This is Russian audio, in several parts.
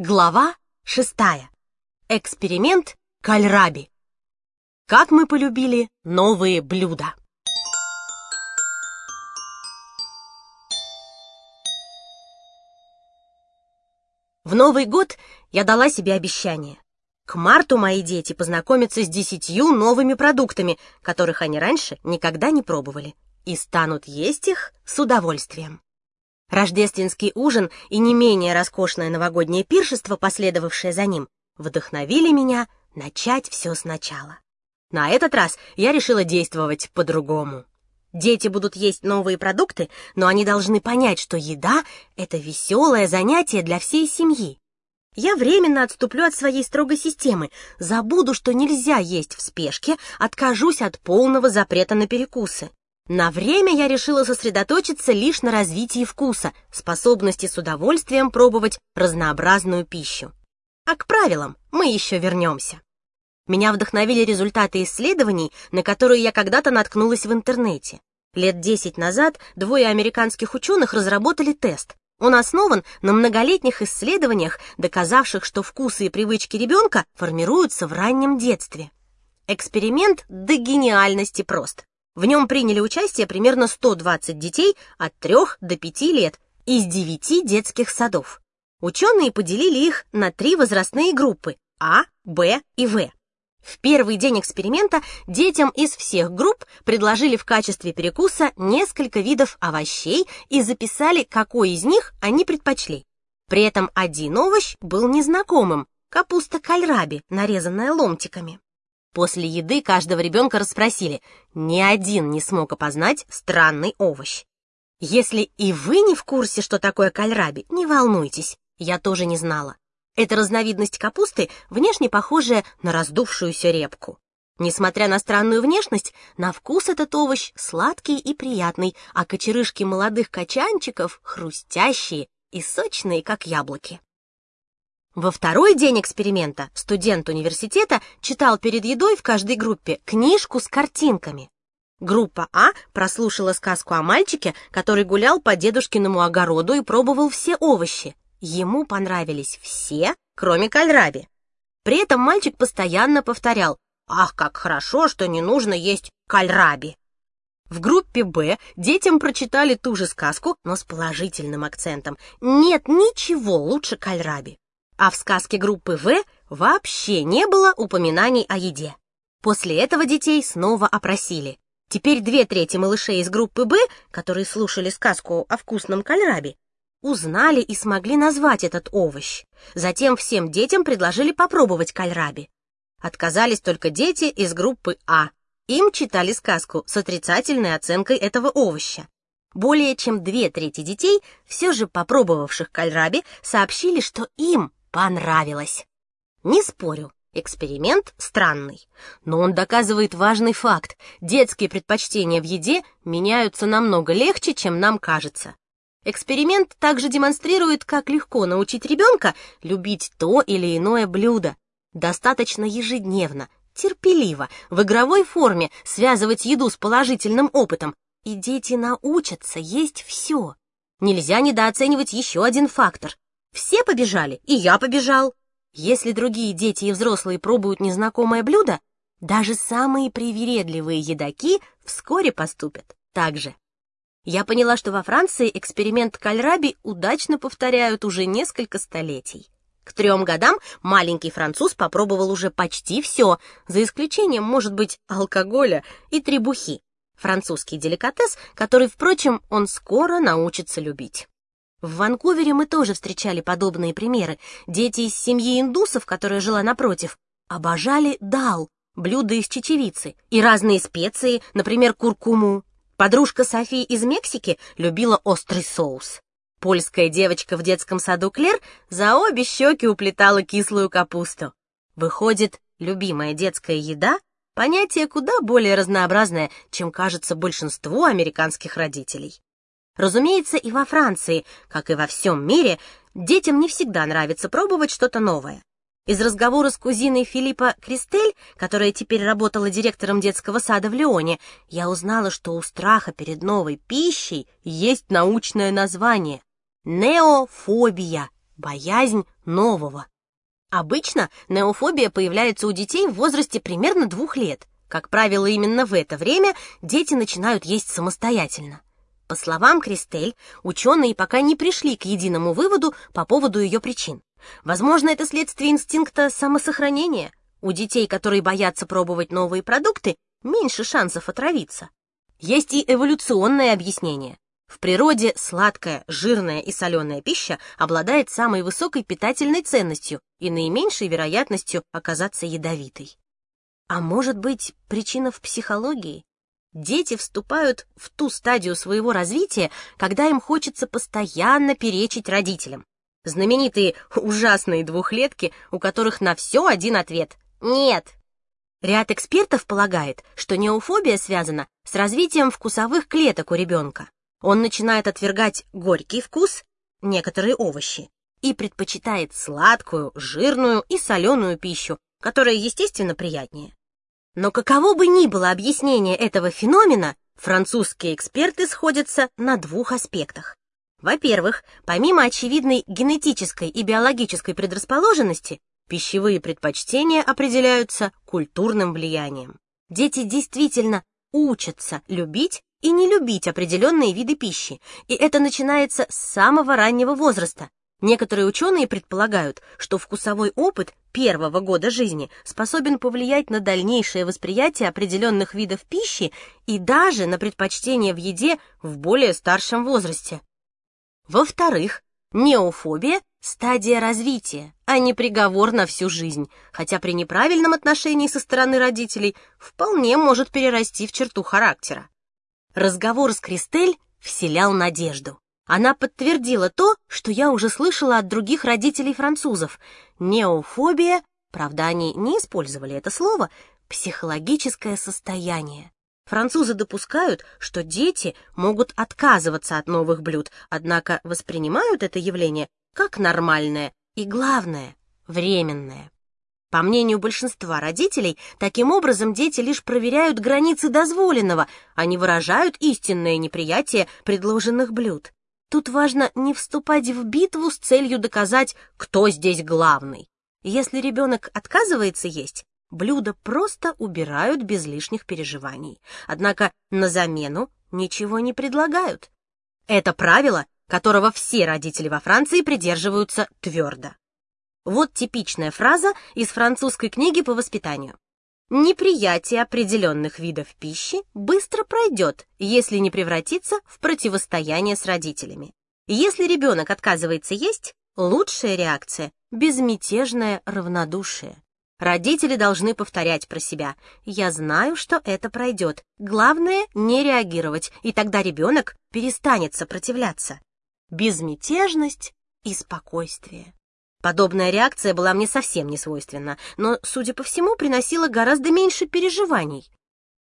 Глава шестая. Эксперимент кальраби. Как мы полюбили новые блюда. В Новый год я дала себе обещание. К марту мои дети познакомятся с десятью новыми продуктами, которых они раньше никогда не пробовали, и станут есть их с удовольствием. Рождественский ужин и не менее роскошное новогоднее пиршество, последовавшее за ним, вдохновили меня начать все сначала. На этот раз я решила действовать по-другому. Дети будут есть новые продукты, но они должны понять, что еда — это веселое занятие для всей семьи. Я временно отступлю от своей строгой системы, забуду, что нельзя есть в спешке, откажусь от полного запрета на перекусы. На время я решила сосредоточиться лишь на развитии вкуса, способности с удовольствием пробовать разнообразную пищу. А к правилам мы еще вернемся. Меня вдохновили результаты исследований, на которые я когда-то наткнулась в интернете. Лет 10 назад двое американских ученых разработали тест. Он основан на многолетних исследованиях, доказавших, что вкусы и привычки ребенка формируются в раннем детстве. Эксперимент до гениальности прост. В нем приняли участие примерно 120 детей от 3 до 5 лет из 9 детских садов. Ученые поделили их на три возрастные группы А, Б и В. В первый день эксперимента детям из всех групп предложили в качестве перекуса несколько видов овощей и записали, какой из них они предпочли. При этом один овощ был незнакомым – капуста кальраби, нарезанная ломтиками. После еды каждого ребенка расспросили. Ни один не смог опознать странный овощ. Если и вы не в курсе, что такое кальраби, не волнуйтесь, я тоже не знала. Это разновидность капусты, внешне похожая на раздувшуюся репку. Несмотря на странную внешность, на вкус этот овощ сладкий и приятный, а кочерышки молодых качанчиков хрустящие и сочные, как яблоки. Во второй день эксперимента студент университета читал перед едой в каждой группе книжку с картинками. Группа А прослушала сказку о мальчике, который гулял по дедушкиному огороду и пробовал все овощи. Ему понравились все, кроме кальраби. При этом мальчик постоянно повторял «Ах, как хорошо, что не нужно есть кальраби!» В группе «Б» детям прочитали ту же сказку, но с положительным акцентом. Нет ничего лучше кальраби а в сказке группы В вообще не было упоминаний о еде. После этого детей снова опросили. Теперь две трети малышей из группы Б, которые слушали сказку о вкусном кальрабе, узнали и смогли назвать этот овощ. Затем всем детям предложили попробовать кальраби. Отказались только дети из группы А. Им читали сказку с отрицательной оценкой этого овоща. Более чем две трети детей, все же попробовавших кальраби, сообщили, что им понравилось. Не спорю, эксперимент странный, но он доказывает важный факт. Детские предпочтения в еде меняются намного легче, чем нам кажется. Эксперимент также демонстрирует, как легко научить ребенка любить то или иное блюдо. Достаточно ежедневно, терпеливо, в игровой форме связывать еду с положительным опытом, и дети научатся есть все. Нельзя недооценивать еще один фактор все побежали, и я побежал. Если другие дети и взрослые пробуют незнакомое блюдо, даже самые привередливые едоки вскоре поступят так же. Я поняла, что во Франции эксперимент кальраби удачно повторяют уже несколько столетий. К трем годам маленький француз попробовал уже почти все, за исключением, может быть, алкоголя и требухи. Французский деликатес, который, впрочем, он скоро научится любить. В Ванкувере мы тоже встречали подобные примеры. Дети из семьи индусов, которая жила напротив, обожали дал, блюда из чечевицы, и разные специи, например, куркуму. Подружка Софии из Мексики любила острый соус. Польская девочка в детском саду Клер за обе щеки уплетала кислую капусту. Выходит, любимая детская еда — понятие куда более разнообразное, чем кажется большинству американских родителей. Разумеется, и во Франции, как и во всем мире, детям не всегда нравится пробовать что-то новое. Из разговора с кузиной Филиппа Кристель, которая теперь работала директором детского сада в Лионе, я узнала, что у страха перед новой пищей есть научное название — неофобия, боязнь нового. Обычно неофобия появляется у детей в возрасте примерно двух лет. Как правило, именно в это время дети начинают есть самостоятельно. По словам Кристель, ученые пока не пришли к единому выводу по поводу ее причин. Возможно, это следствие инстинкта самосохранения. У детей, которые боятся пробовать новые продукты, меньше шансов отравиться. Есть и эволюционное объяснение. В природе сладкая, жирная и соленая пища обладает самой высокой питательной ценностью и наименьшей вероятностью оказаться ядовитой. А может быть, причина в психологии? Дети вступают в ту стадию своего развития, когда им хочется постоянно перечить родителям. Знаменитые ужасные двухлетки, у которых на все один ответ «нет». Ряд экспертов полагает, что неофобия связана с развитием вкусовых клеток у ребенка. Он начинает отвергать горький вкус, некоторые овощи, и предпочитает сладкую, жирную и соленую пищу, которая, естественно, приятнее. Но каково бы ни было объяснение этого феномена, французские эксперты сходятся на двух аспектах. Во-первых, помимо очевидной генетической и биологической предрасположенности, пищевые предпочтения определяются культурным влиянием. Дети действительно учатся любить и не любить определенные виды пищи, и это начинается с самого раннего возраста. Некоторые ученые предполагают, что вкусовой опыт первого года жизни способен повлиять на дальнейшее восприятие определенных видов пищи и даже на предпочтение в еде в более старшем возрасте. Во-вторых, неофобия – стадия развития, а не приговор на всю жизнь, хотя при неправильном отношении со стороны родителей вполне может перерасти в черту характера. Разговор с Кристель вселял надежду. Она подтвердила то, что я уже слышала от других родителей французов. Неофобия, правда, они не использовали это слово, психологическое состояние. Французы допускают, что дети могут отказываться от новых блюд, однако воспринимают это явление как нормальное и, главное, временное. По мнению большинства родителей, таким образом дети лишь проверяют границы дозволенного, а не выражают истинное неприятие предложенных блюд. Тут важно не вступать в битву с целью доказать, кто здесь главный. Если ребенок отказывается есть, блюдо просто убирают без лишних переживаний. Однако на замену ничего не предлагают. Это правило, которого все родители во Франции придерживаются твердо. Вот типичная фраза из французской книги по воспитанию. Неприятие определенных видов пищи быстро пройдет, если не превратится в противостояние с родителями. Если ребенок отказывается есть, лучшая реакция – безмятежное равнодушие. Родители должны повторять про себя «я знаю, что это пройдет». Главное – не реагировать, и тогда ребенок перестанет сопротивляться. Безмятежность и спокойствие. Подобная реакция была мне совсем не свойственна, но, судя по всему, приносила гораздо меньше переживаний.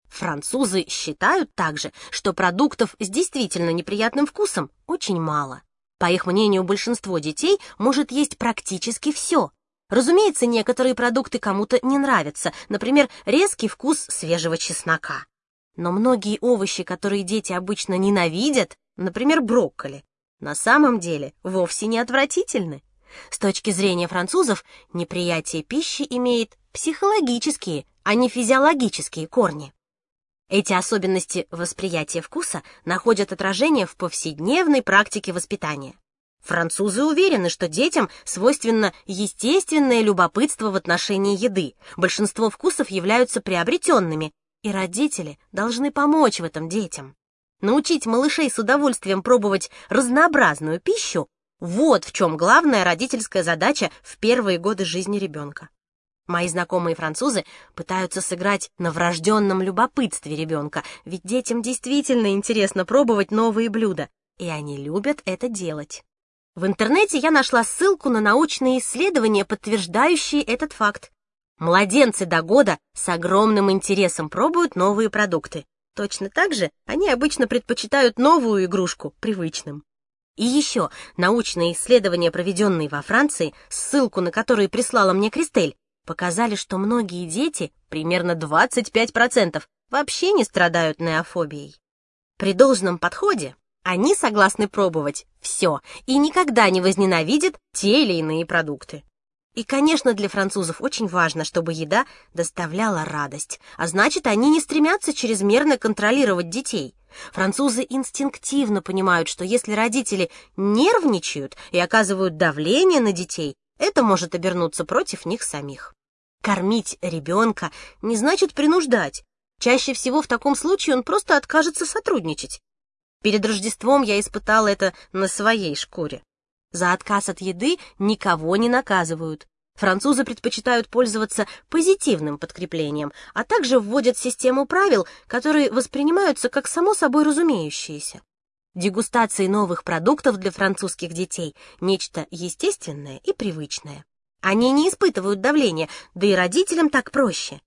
Французы считают также, что продуктов с действительно неприятным вкусом очень мало. По их мнению, большинство детей может есть практически все. Разумеется, некоторые продукты кому-то не нравятся, например, резкий вкус свежего чеснока. Но многие овощи, которые дети обычно ненавидят, например, брокколи, на самом деле вовсе не отвратительны. С точки зрения французов, неприятие пищи имеет психологические, а не физиологические корни. Эти особенности восприятия вкуса находят отражение в повседневной практике воспитания. Французы уверены, что детям свойственно естественное любопытство в отношении еды. Большинство вкусов являются приобретенными, и родители должны помочь в этом детям. Научить малышей с удовольствием пробовать разнообразную пищу вот в чем главная родительская задача в первые годы жизни ребенка. Мои знакомые французы пытаются сыграть на врожденном любопытстве ребенка, ведь детям действительно интересно пробовать новые блюда, и они любят это делать. В интернете я нашла ссылку на научные исследования, подтверждающие этот факт. Младенцы до года с огромным интересом пробуют новые продукты. Точно так же они обычно предпочитают новую игрушку привычным. И еще научные исследования, проведенные во Франции, ссылку на которые прислала мне Кристель, показали, что многие дети, примерно 25%, вообще не страдают неофобией. При должном подходе Они согласны пробовать все и никогда не возненавидят те или иные продукты. И, конечно, для французов очень важно, чтобы еда доставляла радость, а значит, они не стремятся чрезмерно контролировать детей. Французы инстинктивно понимают, что если родители нервничают и оказывают давление на детей, это может обернуться против них самих. Кормить ребенка не значит принуждать. Чаще всего в таком случае он просто откажется сотрудничать. Перед Рождеством я испытала это на своей шкуре. За отказ от еды никого не наказывают. Французы предпочитают пользоваться позитивным подкреплением, а также вводят систему правил, которые воспринимаются как само собой разумеющиеся. Дегустации новых продуктов для французских детей – нечто естественное и привычное. Они не испытывают давления, да и родителям так проще.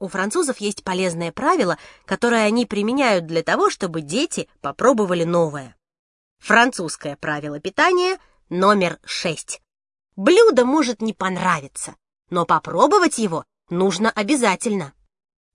У французов есть полезное правило, которое они применяют для того, чтобы дети попробовали новое. Французское правило питания номер 6. Блюдо может не понравиться, но попробовать его нужно обязательно.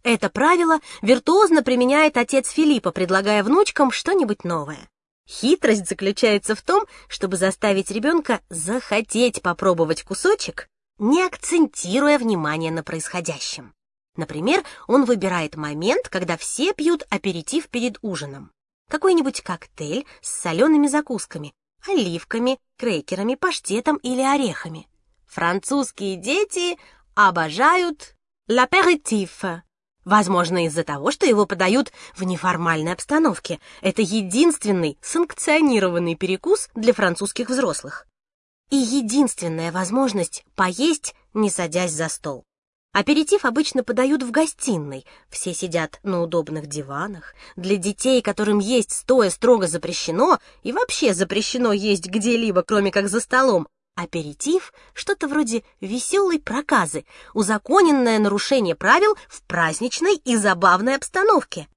Это правило виртуозно применяет отец Филиппа, предлагая внучкам что-нибудь новое. Хитрость заключается в том, чтобы заставить ребенка захотеть попробовать кусочек, не акцентируя внимание на происходящем. Например, он выбирает момент, когда все пьют аперитив перед ужином. Какой-нибудь коктейль с солеными закусками, оливками, крекерами, паштетом или орехами. Французские дети обожают l'apéritif, Возможно, из-за того, что его подают в неформальной обстановке. Это единственный санкционированный перекус для французских взрослых. И единственная возможность поесть, не садясь за стол. Аперитив обычно подают в гостиной. Все сидят на удобных диванах. Для детей, которым есть стоя строго запрещено, и вообще запрещено есть где-либо, кроме как за столом, Аперитив — что-то вроде веселой проказы, узаконенное нарушение правил в праздничной и забавной обстановке.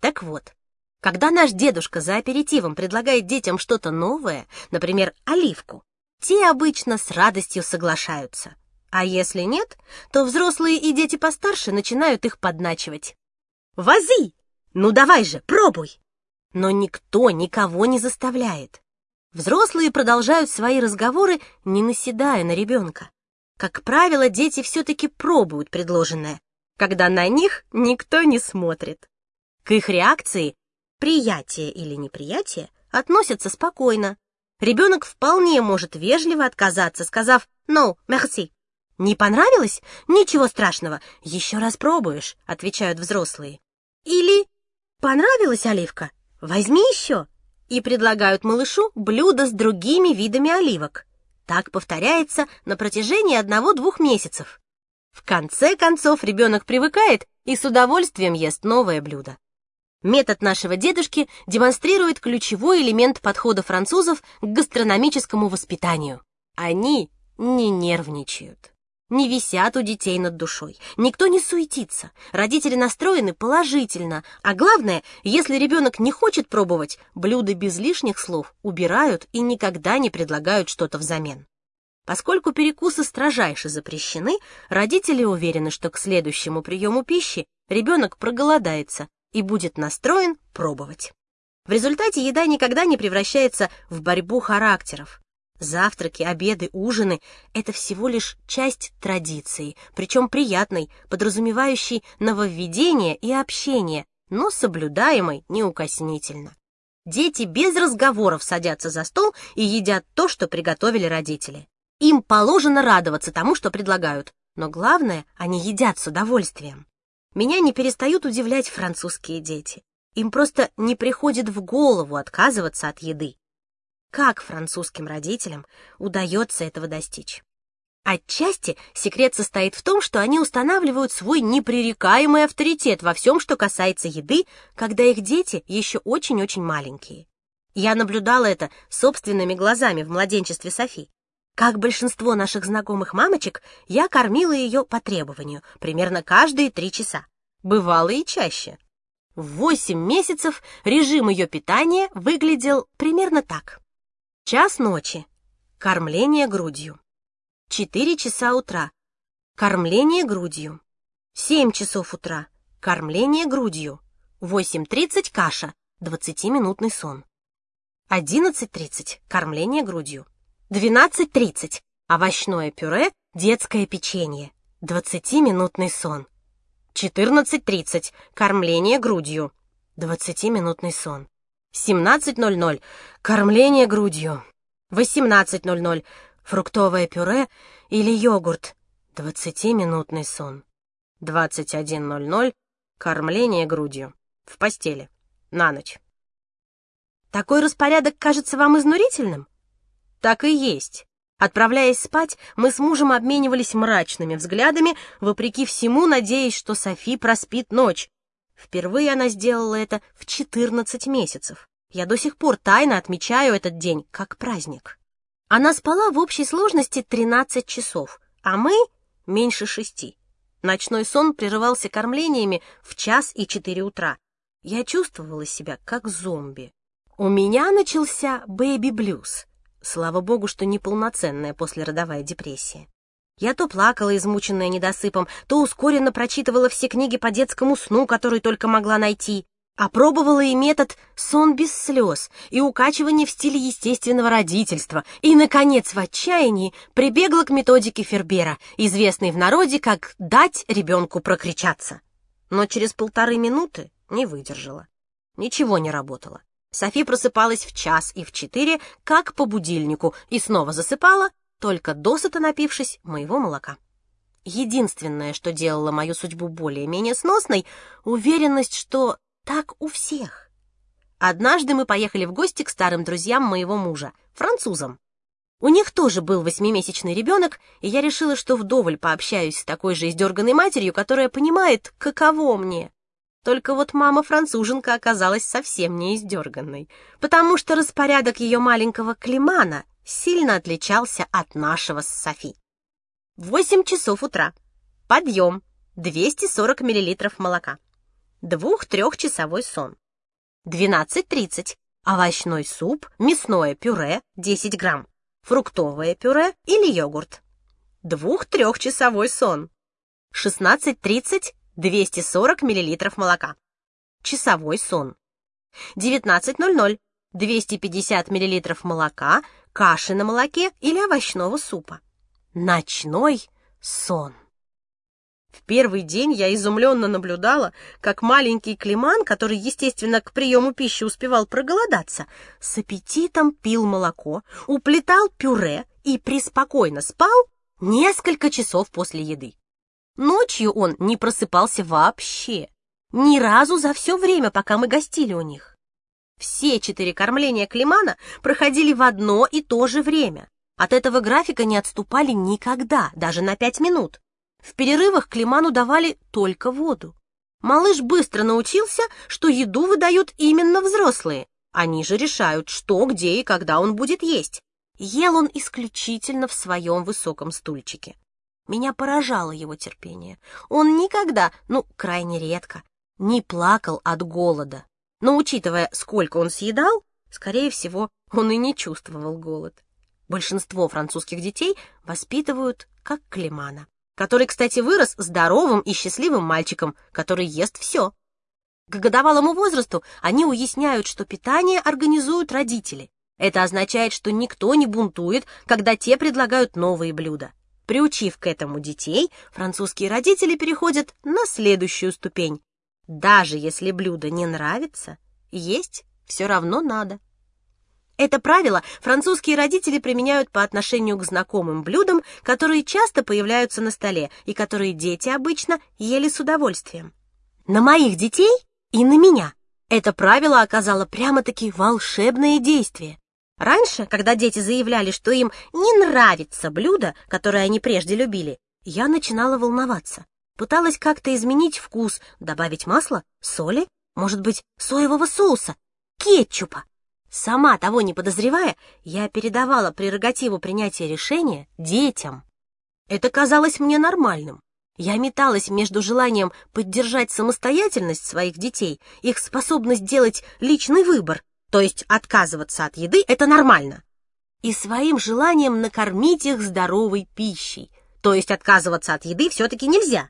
Так вот, когда наш дедушка за аперитивом предлагает детям что-то новое, например, оливку, те обычно с радостью соглашаются. А если нет, то взрослые и дети постарше начинают их подначивать. «Вози! Ну давай же, пробуй!» Но никто никого не заставляет. Взрослые продолжают свои разговоры, не наседая на ребенка. Как правило, дети все-таки пробуют предложенное, когда на них никто не смотрит. К их реакции, приятие или неприятие, относятся спокойно. Ребенок вполне может вежливо отказаться, сказав «No, merci». «Не понравилось? Ничего страшного, еще раз пробуешь», — отвечают взрослые. Или «Понравилась оливка? Возьми еще» и предлагают малышу блюдо с другими видами оливок. Так повторяется на протяжении одного-двух месяцев. В конце концов ребенок привыкает и с удовольствием ест новое блюдо. Метод нашего дедушки демонстрирует ключевой элемент подхода французов к гастрономическому воспитанию. Они не нервничают не висят у детей над душой. Никто не суетится. Родители настроены положительно. А главное, если ребенок не хочет пробовать, блюда без лишних слов убирают и никогда не предлагают что-то взамен. Поскольку перекусы строжайше запрещены, родители уверены, что к следующему приему пищи ребенок проголодается и будет настроен пробовать. В результате еда никогда не превращается в борьбу характеров. Завтраки, обеды, ужины — это всего лишь часть традиции, причем приятной, подразумевающей нововведение и общение, но соблюдаемой неукоснительно. Дети без разговоров садятся за стол и едят то, что приготовили родители. Им положено радоваться тому, что предлагают, но главное, они едят с удовольствием. Меня не перестают удивлять французские дети. Им просто не приходит в голову отказываться от еды. Как французским родителям удается этого достичь? Отчасти секрет состоит в том, что они устанавливают свой непререкаемый авторитет во всем, что касается еды, когда их дети еще очень-очень маленькие. Я наблюдала это собственными глазами в младенчестве Софи. Как большинство наших знакомых мамочек, я кормила ее по требованию, примерно каждые три часа. Бывало и чаще. В восемь месяцев режим ее питания выглядел примерно так. Час ночи. Кормление грудью. Четыре часа утра. Кормление грудью. Семь часов утра. Кормление грудью. Восемь тридцать каша. Двадцатиминутный сон. 11.30 – кормление грудью. 12.30 – овощное пюре, детское печенье. 20-минутный сон. 14.30 – кормление грудью. 20-минутный сон. 17.00 – кормление грудью. 18.00 – фруктовое пюре или йогурт. 20-минутный сон. 21.00 – кормление грудью. В постели. На ночь. Такой распорядок кажется вам изнурительным? Так и есть. Отправляясь спать, мы с мужем обменивались мрачными взглядами, вопреки всему надеясь, что Софи проспит ночь. Впервые она сделала это в 14 месяцев. Я до сих пор тайно отмечаю этот день как праздник. Она спала в общей сложности 13 часов, а мы — меньше шести. Ночной сон прерывался кормлениями в час и четыре утра. Я чувствовала себя как зомби. У меня начался бэйби-блюз. Слава богу, что не полноценная послеродовая депрессия. Я то плакала, измученная недосыпом, то ускоренно прочитывала все книги по детскому сну, которые только могла найти. Опробовала и метод «сон без слез» и укачивание в стиле естественного родительства. И, наконец, в отчаянии прибегла к методике Фербера, известной в народе как «дать ребенку прокричаться». Но через полторы минуты не выдержала. Ничего не работало. Софи просыпалась в час и в четыре, как по будильнику, и снова засыпала, только досыта напившись моего молока. Единственное, что делало мою судьбу более-менее сносной, уверенность, что так у всех. Однажды мы поехали в гости к старым друзьям моего мужа, французам. У них тоже был восьмимесячный ребенок, и я решила, что вдоволь пообщаюсь с такой же издерганной матерью, которая понимает, каково мне. Только вот мама-француженка оказалась совсем не издерганной, потому что распорядок ее маленького Климана сильно отличался от нашего с Софи. Восемь часов утра. Подъем. 240 миллилитров молока. Двух-трехчасовой сон. 12.30. Овощной суп, мясное пюре 10 грамм, фруктовое пюре или йогурт. Двух-трехчасовой сон. 16.30 240 мл молока. Часовой сон. 19.00. 250 мл молока, каши на молоке или овощного супа. Ночной сон. В первый день я изумленно наблюдала, как маленький Климан, который, естественно, к приему пищи успевал проголодаться, с аппетитом пил молоко, уплетал пюре и преспокойно спал несколько часов после еды. Ночью он не просыпался вообще. Ни разу за все время, пока мы гостили у них. Все четыре кормления Климана проходили в одно и то же время. От этого графика не отступали никогда, даже на пять минут. В перерывах Климану давали только воду. Малыш быстро научился, что еду выдают именно взрослые. Они же решают, что, где и когда он будет есть. Ел он исключительно в своем высоком стульчике. Меня поражало его терпение. Он никогда, ну, крайне редко, не плакал от голода. Но учитывая, сколько он съедал, скорее всего, он и не чувствовал голод. Большинство французских детей воспитывают как Климана, который, кстати, вырос здоровым и счастливым мальчиком, который ест все. К годовалому возрасту они уясняют, что питание организуют родители. Это означает, что никто не бунтует, когда те предлагают новые блюда. Приучив к этому детей, французские родители переходят на следующую ступень. Даже если блюдо не нравится, есть все равно надо. Это правило французские родители применяют по отношению к знакомым блюдам, которые часто появляются на столе и которые дети обычно ели с удовольствием. На моих детей и на меня это правило оказало прямо-таки волшебное действие. Раньше, когда дети заявляли, что им не нравится блюдо, которое они прежде любили, я начинала волноваться. Пыталась как-то изменить вкус, добавить масла, соли, может быть, соевого соуса, кетчупа. Сама того не подозревая, я передавала прерогативу принятия решения детям. Это казалось мне нормальным. Я металась между желанием поддержать самостоятельность своих детей, их способность делать личный выбор, то есть отказываться от еды – это нормально. И своим желанием накормить их здоровой пищей, то есть отказываться от еды все-таки нельзя.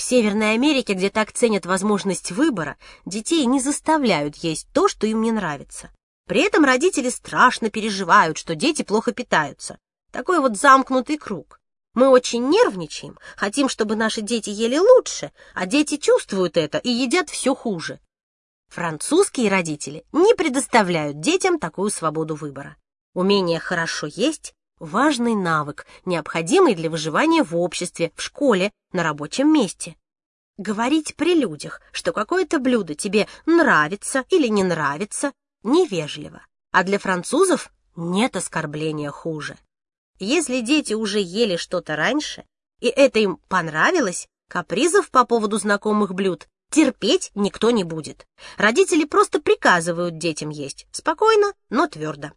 В Северной Америке, где так ценят возможность выбора, детей не заставляют есть то, что им не нравится. При этом родители страшно переживают, что дети плохо питаются. Такой вот замкнутый круг. Мы очень нервничаем, хотим, чтобы наши дети ели лучше, а дети чувствуют это и едят все хуже. Французские родители не предоставляют детям такую свободу выбора. Умение хорошо есть – важный навык, необходимый для выживания в обществе, в школе, на рабочем месте. Говорить при людях, что какое-то блюдо тебе нравится или не нравится, невежливо. А для французов нет оскорбления хуже. Если дети уже ели что-то раньше, и это им понравилось, капризов по поводу знакомых блюд терпеть никто не будет. Родители просто приказывают детям есть, спокойно, но твердо.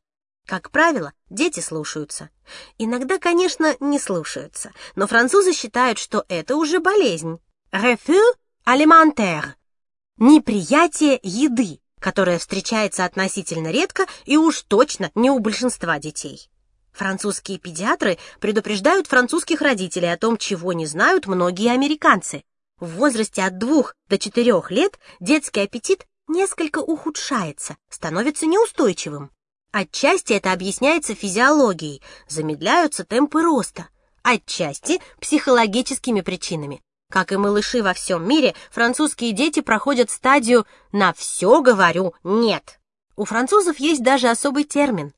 Как правило, дети слушаются. Иногда, конечно, не слушаются, но французы считают, что это уже болезнь. Refus alimentaire – неприятие еды, которое встречается относительно редко и уж точно не у большинства детей. Французские педиатры предупреждают французских родителей о том, чего не знают многие американцы. В возрасте от двух до четырех лет детский аппетит несколько ухудшается, становится неустойчивым. Отчасти это объясняется физиологией, замедляются темпы роста, отчасти психологическими причинами. Как и малыши во всем мире, французские дети проходят стадию «на все говорю нет». У французов есть даже особый термин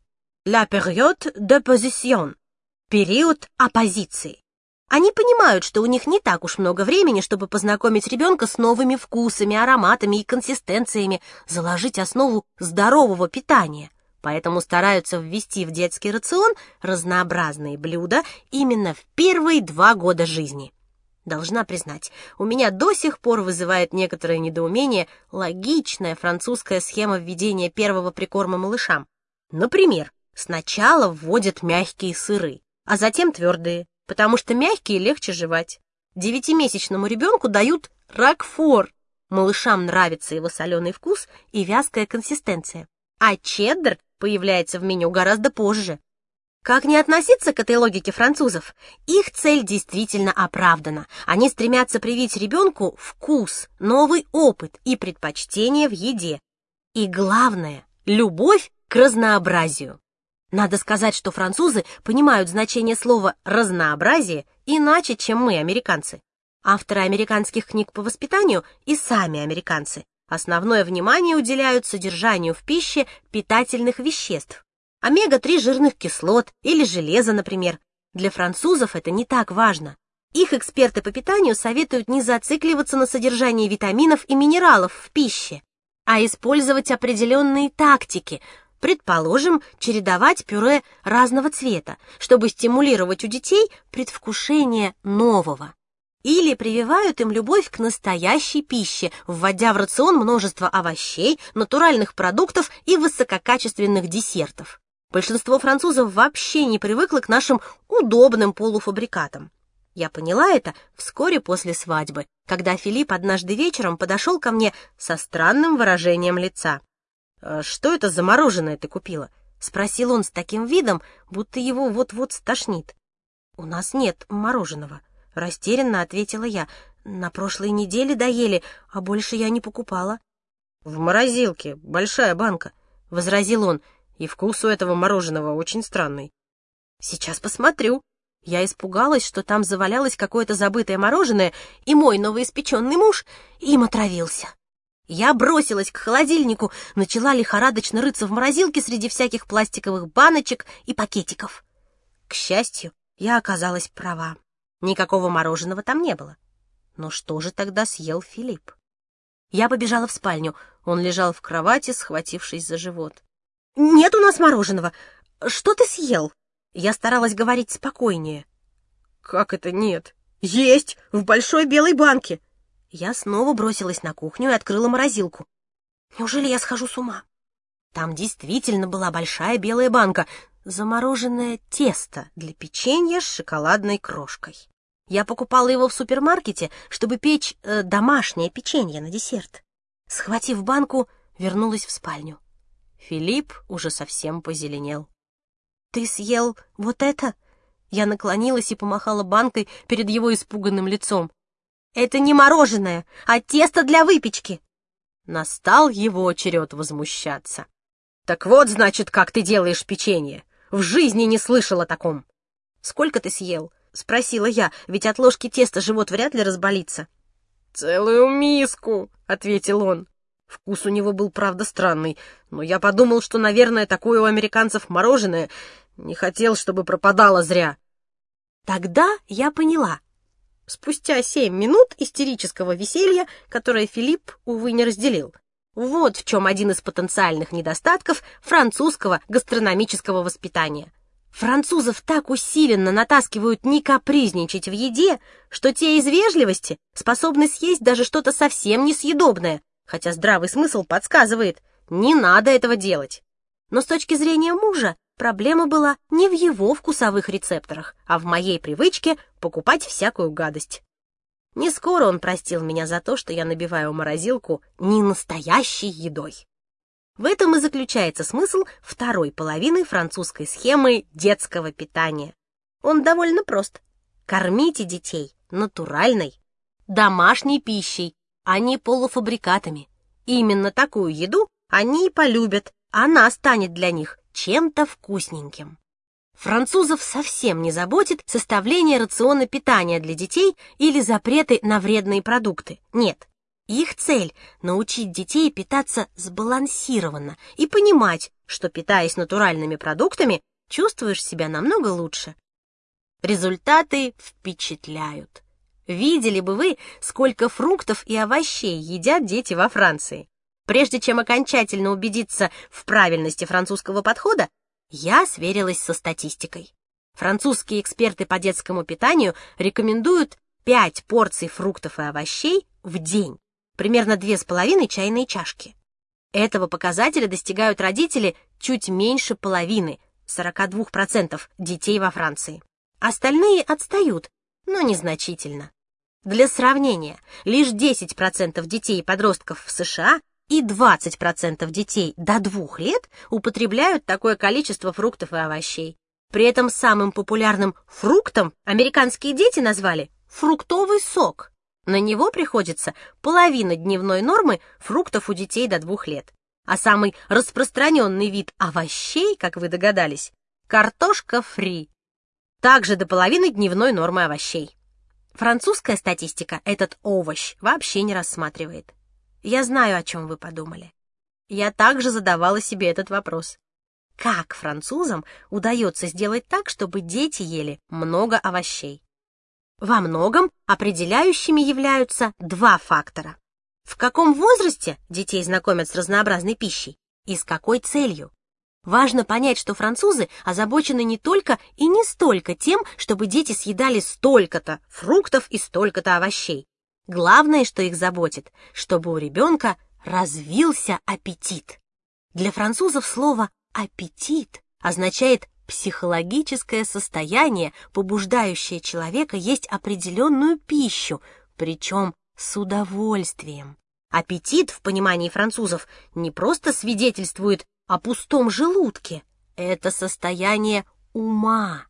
«la période d'opposition» — период оппозиции. Они понимают, что у них не так уж много времени, чтобы познакомить ребенка с новыми вкусами, ароматами и консистенциями, заложить основу здорового питания поэтому стараются ввести в детский рацион разнообразные блюда именно в первые два года жизни. Должна признать, у меня до сих пор вызывает некоторое недоумение логичная французская схема введения первого прикорма малышам. Например, сначала вводят мягкие сыры, а затем твердые, потому что мягкие легче жевать. Девятимесячному ребенку дают ракфор. Малышам нравится его соленый вкус и вязкая консистенция. А чеддер появляется в меню гораздо позже. Как не относиться к этой логике французов? Их цель действительно оправдана. Они стремятся привить ребенку вкус, новый опыт и предпочтение в еде. И главное – любовь к разнообразию. Надо сказать, что французы понимают значение слова «разнообразие» иначе, чем мы, американцы. Авторы американских книг по воспитанию и сами американцы Основное внимание уделяют содержанию в пище питательных веществ. Омега-3 жирных кислот или железа, например. Для французов это не так важно. Их эксперты по питанию советуют не зацикливаться на содержании витаминов и минералов в пище, а использовать определенные тактики, предположим, чередовать пюре разного цвета, чтобы стимулировать у детей предвкушение нового или прививают им любовь к настоящей пище, вводя в рацион множество овощей, натуральных продуктов и высококачественных десертов. Большинство французов вообще не привыкло к нашим удобным полуфабрикатам. Я поняла это вскоре после свадьбы, когда Филипп однажды вечером подошел ко мне со странным выражением лица. «Э, «Что это за мороженое ты купила?» — спросил он с таким видом, будто его вот-вот стошнит. «У нас нет мороженого», Растерянно ответила я. На прошлой неделе доели, а больше я не покупала. В морозилке большая банка, возразил он, и вкус у этого мороженого очень странный. Сейчас посмотрю. Я испугалась, что там завалялось какое-то забытое мороженое, и мой новоиспеченный муж им отравился. Я бросилась к холодильнику, начала лихорадочно рыться в морозилке среди всяких пластиковых баночек и пакетиков. К счастью, я оказалась права. Никакого мороженого там не было. Но что же тогда съел Филипп? Я побежала в спальню. Он лежал в кровати, схватившись за живот. «Нет у нас мороженого! Что ты съел?» Я старалась говорить спокойнее. «Как это нет? Есть! В большой белой банке!» Я снова бросилась на кухню и открыла морозилку. Неужели я схожу с ума? Там действительно была большая белая банка, замороженное тесто для печенья с шоколадной крошкой. Я покупала его в супермаркете, чтобы печь э, домашнее печенье на десерт. Схватив банку, вернулась в спальню. Филипп уже совсем позеленел. «Ты съел вот это?» Я наклонилась и помахала банкой перед его испуганным лицом. «Это не мороженое, а тесто для выпечки!» Настал его черед возмущаться. Так вот, значит, как ты делаешь печенье. В жизни не слышал о таком. Сколько ты съел? Спросила я, ведь от ложки теста живот вряд ли разболится. Целую миску, ответил он. Вкус у него был, правда, странный, но я подумал, что, наверное, такое у американцев мороженое. Не хотел, чтобы пропадало зря. Тогда я поняла. Спустя семь минут истерического веселья, которое Филипп, увы, не разделил. Вот в чем один из потенциальных недостатков французского гастрономического воспитания. Французов так усиленно натаскивают не капризничать в еде, что те из вежливости способны съесть даже что-то совсем несъедобное, хотя здравый смысл подсказывает, не надо этого делать. Но с точки зрения мужа, проблема была не в его вкусовых рецепторах, а в моей привычке покупать всякую гадость. Не скоро он простил меня за то, что я набиваю морозилку не настоящей едой. В этом и заключается смысл второй половины французской схемы детского питания. Он довольно прост. Кормите детей натуральной, домашней пищей, а не полуфабрикатами. Именно такую еду они и полюбят, она станет для них чем-то вкусненьким. Французов совсем не заботит составление рациона питания для детей или запреты на вредные продукты. Нет. Их цель — научить детей питаться сбалансированно и понимать, что, питаясь натуральными продуктами, чувствуешь себя намного лучше. Результаты впечатляют. Видели бы вы, сколько фруктов и овощей едят дети во Франции. Прежде чем окончательно убедиться в правильности французского подхода, я сверилась со статистикой. Французские эксперты по детскому питанию рекомендуют 5 порций фруктов и овощей в день, примерно 2,5 чайные чашки. Этого показателя достигают родители чуть меньше половины, 42% детей во Франции. Остальные отстают, но незначительно. Для сравнения, лишь 10% детей и подростков в США и 20% детей до двух лет употребляют такое количество фруктов и овощей. При этом самым популярным фруктом американские дети назвали фруктовый сок. На него приходится половина дневной нормы фруктов у детей до двух лет. А самый распространенный вид овощей, как вы догадались, картошка фри. Также до половины дневной нормы овощей. Французская статистика этот овощ вообще не рассматривает. Я знаю, о чем вы подумали. Я также задавала себе этот вопрос. Как французам удается сделать так, чтобы дети ели много овощей? Во многом определяющими являются два фактора. В каком возрасте детей знакомят с разнообразной пищей и с какой целью? Важно понять, что французы озабочены не только и не столько тем, чтобы дети съедали столько-то фруктов и столько-то овощей, Главное, что их заботит, чтобы у ребенка развился аппетит. Для французов слово «аппетит» означает психологическое состояние, побуждающее человека есть определенную пищу, причем с удовольствием. Аппетит в понимании французов не просто свидетельствует о пустом желудке, это состояние ума.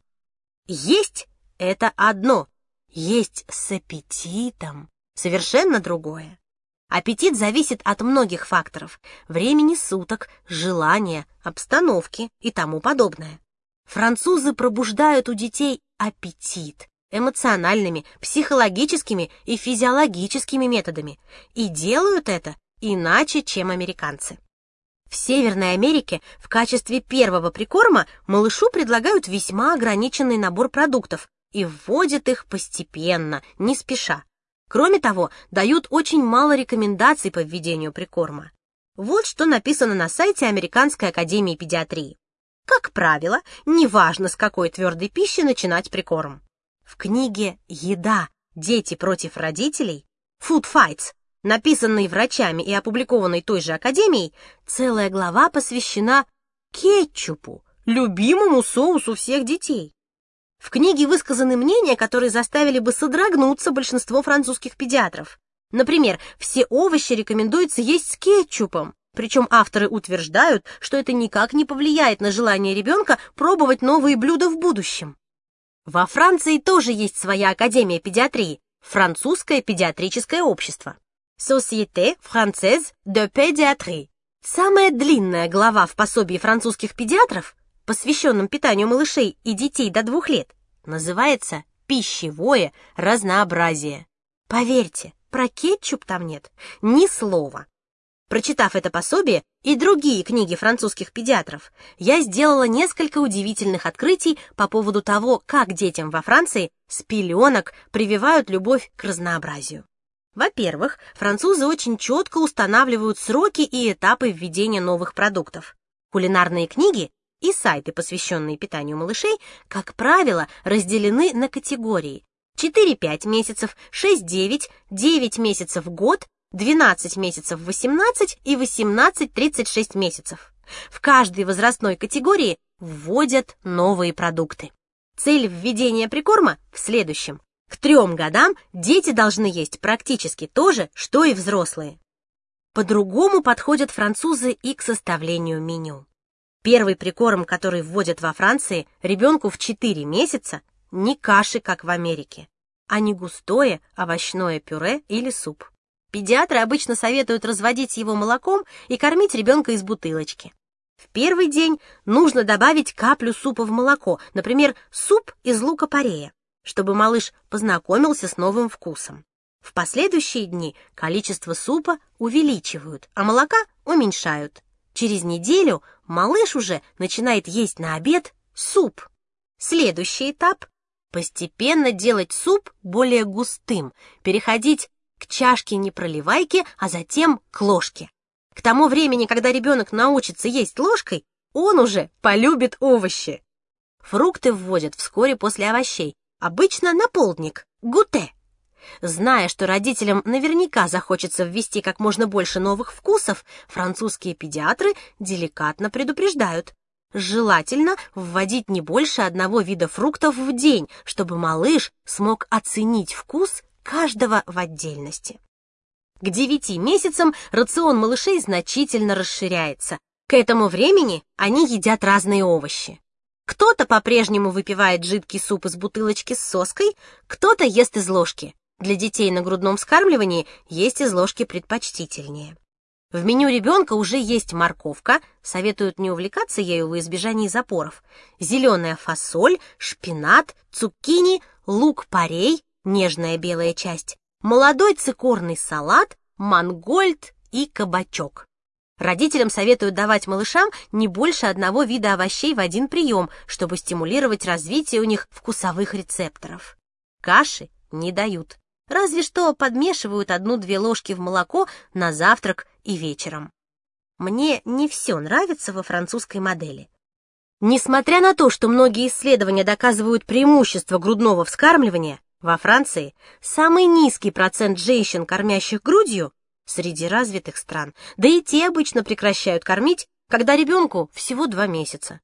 Есть — это одно, есть с аппетитом совершенно другое. Аппетит зависит от многих факторов – времени суток, желания, обстановки и тому подобное. Французы пробуждают у детей аппетит эмоциональными, психологическими и физиологическими методами и делают это иначе, чем американцы. В Северной Америке в качестве первого прикорма малышу предлагают весьма ограниченный набор продуктов и вводят их постепенно, не спеша. Кроме того, дают очень мало рекомендаций по введению прикорма. Вот что написано на сайте Американской академии педиатрии. Как правило, неважно, с какой твердой пищи начинать прикорм. В книге «Еда. Дети против родителей» Food Fights, написанной врачами и опубликованной той же академией, целая глава посвящена кетчупу, любимому соусу всех детей. В книге высказаны мнения, которые заставили бы содрогнуться большинство французских педиатров. Например, все овощи рекомендуется есть с кетчупом, причем авторы утверждают, что это никак не повлияет на желание ребенка пробовать новые блюда в будущем. Во Франции тоже есть своя академия педиатрии, французское педиатрическое общество. Société française de pédiatrie. Самая длинная глава в пособии французских педиатров, посвященном питанию малышей и детей до двух лет, называется «Пищевое разнообразие». Поверьте, про кетчуп там нет ни слова. Прочитав это пособие и другие книги французских педиатров, я сделала несколько удивительных открытий по поводу того, как детям во Франции с пеленок прививают любовь к разнообразию. Во-первых, французы очень четко устанавливают сроки и этапы введения новых продуктов. Кулинарные книги и сайты, посвященные питанию малышей, как правило, разделены на категории 4-5 месяцев, 6-9, 9 месяцев год, 12 месяцев 18 и 18-36 месяцев. В каждой возрастной категории вводят новые продукты. Цель введения прикорма в следующем. К трем годам дети должны есть практически то же, что и взрослые. По-другому подходят французы и к составлению меню. Первый прикорм, который вводят во Франции ребенку в 4 месяца, не каши, как в Америке, а не густое овощное пюре или суп. Педиатры обычно советуют разводить его молоком и кормить ребенка из бутылочки. В первый день нужно добавить каплю супа в молоко, например, суп из лука-порея чтобы малыш познакомился с новым вкусом. В последующие дни количество супа увеличивают, а молока уменьшают. Через неделю малыш уже начинает есть на обед суп. Следующий этап – постепенно делать суп более густым, переходить к чашке не проливайки, а затем к ложке. К тому времени, когда ребенок научится есть ложкой, он уже полюбит овощи. Фрукты вводят вскоре после овощей, Обычно на полдник, гуте. Зная, что родителям наверняка захочется ввести как можно больше новых вкусов, французские педиатры деликатно предупреждают. Желательно вводить не больше одного вида фруктов в день, чтобы малыш смог оценить вкус каждого в отдельности. К девяти месяцам рацион малышей значительно расширяется. К этому времени они едят разные овощи. Кто-то по-прежнему выпивает жидкий суп из бутылочки с соской, кто-то ест из ложки. Для детей на грудном вскармливании есть из ложки предпочтительнее. В меню ребенка уже есть морковка, советуют не увлекаться ею во избежании запоров, зеленая фасоль, шпинат, цукини, лук-порей, нежная белая часть, молодой цикорный салат, мангольд и кабачок. Родителям советуют давать малышам не больше одного вида овощей в один прием, чтобы стимулировать развитие у них вкусовых рецепторов. Каши не дают, разве что подмешивают одну-две ложки в молоко на завтрак и вечером. Мне не все нравится во французской модели. Несмотря на то, что многие исследования доказывают преимущество грудного вскармливания, во Франции самый низкий процент женщин, кормящих грудью, среди развитых стран, да и те обычно прекращают кормить, когда ребенку всего два месяца.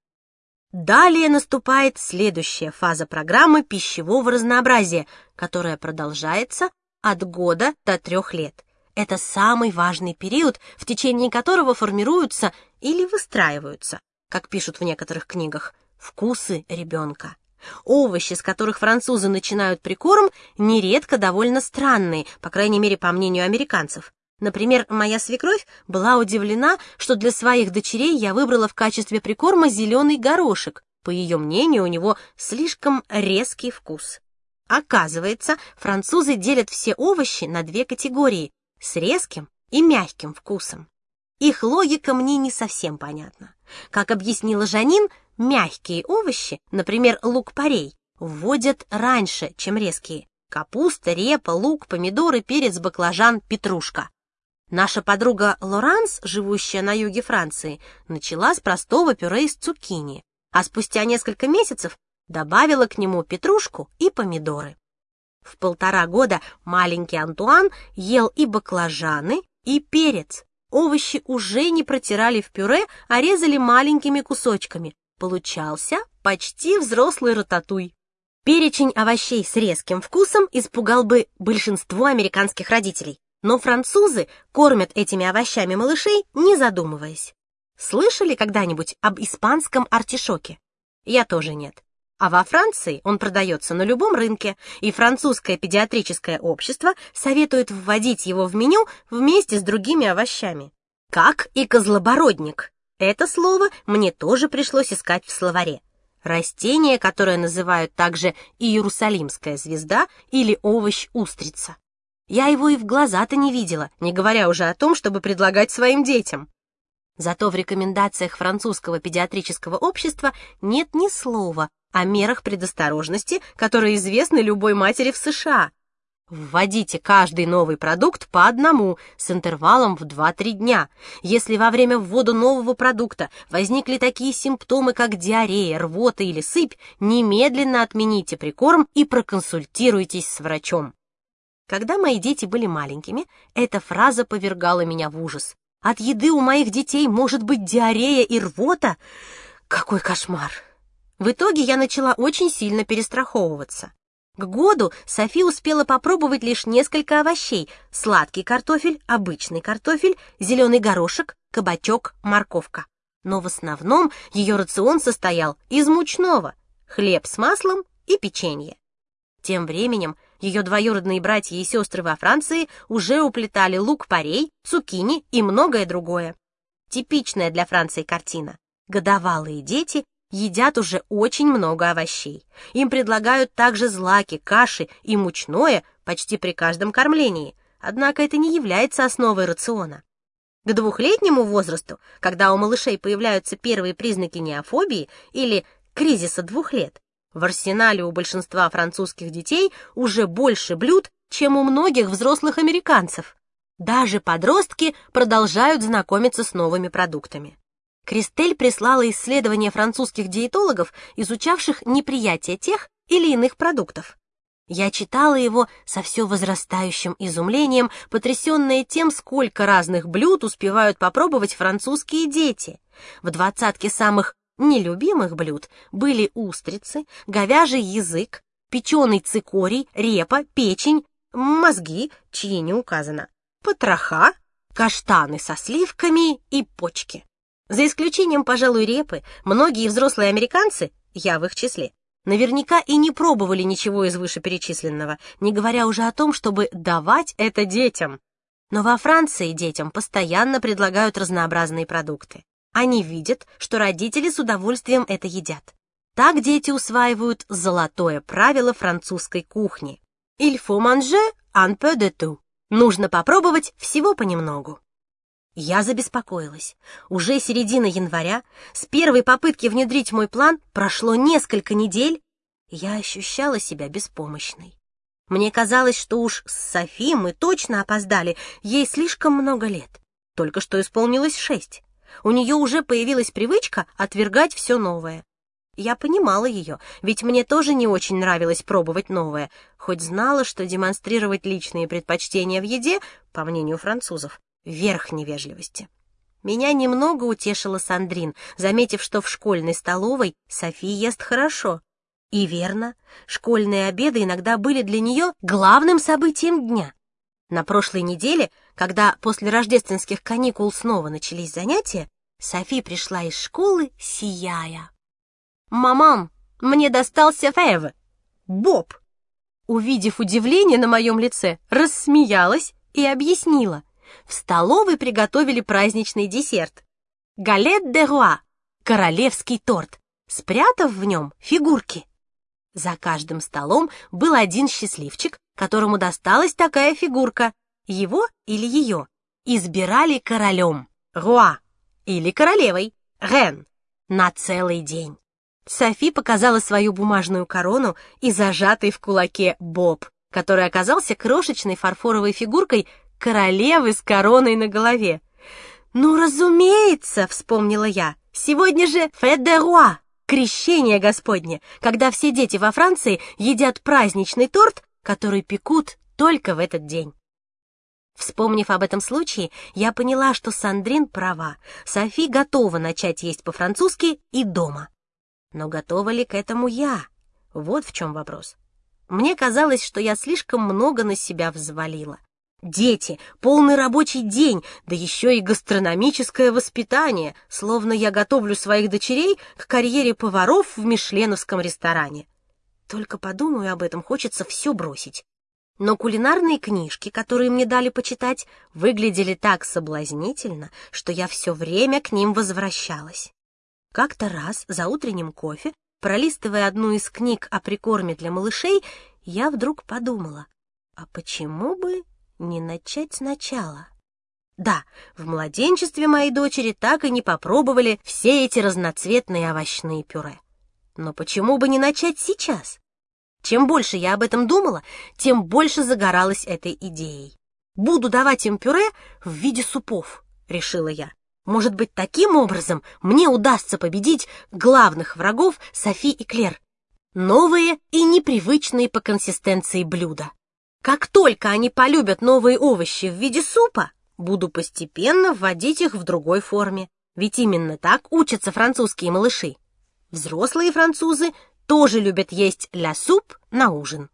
Далее наступает следующая фаза программы пищевого разнообразия, которая продолжается от года до трех лет. Это самый важный период, в течение которого формируются или выстраиваются, как пишут в некоторых книгах, вкусы ребенка. Овощи, с которых французы начинают прикорм, нередко довольно странные, по крайней мере, по мнению американцев. Например, моя свекровь была удивлена, что для своих дочерей я выбрала в качестве прикорма зеленый горошек. По ее мнению, у него слишком резкий вкус. Оказывается, французы делят все овощи на две категории – с резким и мягким вкусом. Их логика мне не совсем понятна. Как объяснила Жанин, мягкие овощи, например, лук-порей, вводят раньше, чем резкие. Капуста, репа, лук, помидоры, перец, баклажан, петрушка. Наша подруга Лоранс, живущая на юге Франции, начала с простого пюре из цукини, а спустя несколько месяцев добавила к нему петрушку и помидоры. В полтора года маленький Антуан ел и баклажаны, и перец. Овощи уже не протирали в пюре, а резали маленькими кусочками. Получался почти взрослый рататуй. Перечень овощей с резким вкусом испугал бы большинство американских родителей. Но французы кормят этими овощами малышей, не задумываясь. Слышали когда-нибудь об испанском артишоке? Я тоже нет. А во Франции он продается на любом рынке, и французское педиатрическое общество советует вводить его в меню вместе с другими овощами. как и козлобородник. Это слово мне тоже пришлось искать в словаре. Растение, которое называют также иерусалимская звезда или овощ-устрица. Я его и в глаза-то не видела, не говоря уже о том, чтобы предлагать своим детям. Зато в рекомендациях французского педиатрического общества нет ни слова о мерах предосторожности, которые известны любой матери в США. Вводите каждый новый продукт по одному, с интервалом в 2-3 дня. Если во время ввода нового продукта возникли такие симптомы, как диарея, рвота или сыпь, немедленно отмените прикорм и проконсультируйтесь с врачом. Когда мои дети были маленькими, эта фраза повергала меня в ужас. От еды у моих детей может быть диарея и рвота? Какой кошмар! В итоге я начала очень сильно перестраховываться. К году Софи успела попробовать лишь несколько овощей – сладкий картофель, обычный картофель, зеленый горошек, кабачок, морковка. Но в основном ее рацион состоял из мучного – хлеб с маслом и печенье. Тем временем ее двоюродные братья и сестры во Франции уже уплетали лук-порей, цукини и многое другое. Типичная для Франции картина. Годовалые дети едят уже очень много овощей. Им предлагают также злаки, каши и мучное почти при каждом кормлении, однако это не является основой рациона. К двухлетнему возрасту, когда у малышей появляются первые признаки неофобии или кризиса двух лет, в арсенале у большинства французских детей уже больше блюд, чем у многих взрослых американцев. Даже подростки продолжают знакомиться с новыми продуктами. Кристель прислала исследования французских диетологов, изучавших неприятие тех или иных продуктов. Я читала его со все возрастающим изумлением, потрясенная тем, сколько разных блюд успевают попробовать французские дети. В двадцатке самых нелюбимых блюд были устрицы, говяжий язык, печеный цикорий, репа, печень, мозги, чьи не указано, потроха, каштаны со сливками и почки. За исключением, пожалуй, репы, многие взрослые американцы, я в их числе, наверняка и не пробовали ничего из вышеперечисленного, не говоря уже о том, чтобы давать это детям. Но во Франции детям постоянно предлагают разнообразные продукты. Они видят, что родители с удовольствием это едят. Так дети усваивают золотое правило французской кухни. Il faut manger un peu de tout. Нужно попробовать всего понемногу. Я забеспокоилась. Уже середина января, с первой попытки внедрить мой план прошло несколько недель, я ощущала себя беспомощной. Мне казалось, что уж с Софи мы точно опоздали, ей слишком много лет. Только что исполнилось шесть. У нее уже появилась привычка отвергать все новое. Я понимала ее, ведь мне тоже не очень нравилось пробовать новое, хоть знала, что демонстрировать личные предпочтения в еде, по мнению французов, верх невежливости. Меня немного утешила Сандрин, заметив, что в школьной столовой Софи ест хорошо. И верно, школьные обеды иногда были для нее главным событием дня. На прошлой неделе, когда после рождественских каникул снова начались занятия, Софи пришла из школы, сияя. «Мамам, мне достался Фэв, Боб!» Увидев удивление на моем лице, рассмеялась и объяснила — в столовой приготовили праздничный десерт. Галет де Руа — королевский торт, спрятав в нем фигурки. За каждым столом был один счастливчик, которому досталась такая фигурка, его или ее. Избирали королем, Руа, или королевой, Рен, на целый день. Софи показала свою бумажную корону и зажатый в кулаке Боб, который оказался крошечной фарфоровой фигуркой королевы с короной на голове. «Ну, разумеется!» — вспомнила я. «Сегодня же Федеруа, крещение Господне, когда все дети во Франции едят праздничный торт, который пекут только в этот день». Вспомнив об этом случае, я поняла, что Сандрин права. Софи готова начать есть по-французски и дома. Но готова ли к этому я? Вот в чем вопрос. Мне казалось, что я слишком много на себя взвалила. Дети, полный рабочий день, да еще и гастрономическое воспитание, словно я готовлю своих дочерей к карьере поваров в мишленовском ресторане. Только подумаю об этом, хочется все бросить. Но кулинарные книжки, которые мне дали почитать, выглядели так соблазнительно, что я все время к ним возвращалась. Как-то раз за утренним кофе, пролистывая одну из книг о прикорме для малышей, я вдруг подумала, а почему бы не начать сначала? Да, в младенчестве моей дочери так и не попробовали все эти разноцветные овощные пюре. Но почему бы не начать сейчас? Чем больше я об этом думала, тем больше загоралась этой идеей. «Буду давать им пюре в виде супов», — решила я. «Может быть, таким образом мне удастся победить главных врагов Софи и Клер. Новые и непривычные по консистенции блюда. Как только они полюбят новые овощи в виде супа, буду постепенно вводить их в другой форме. Ведь именно так учатся французские малыши. Взрослые французы тоже любят есть ля суп на ужин.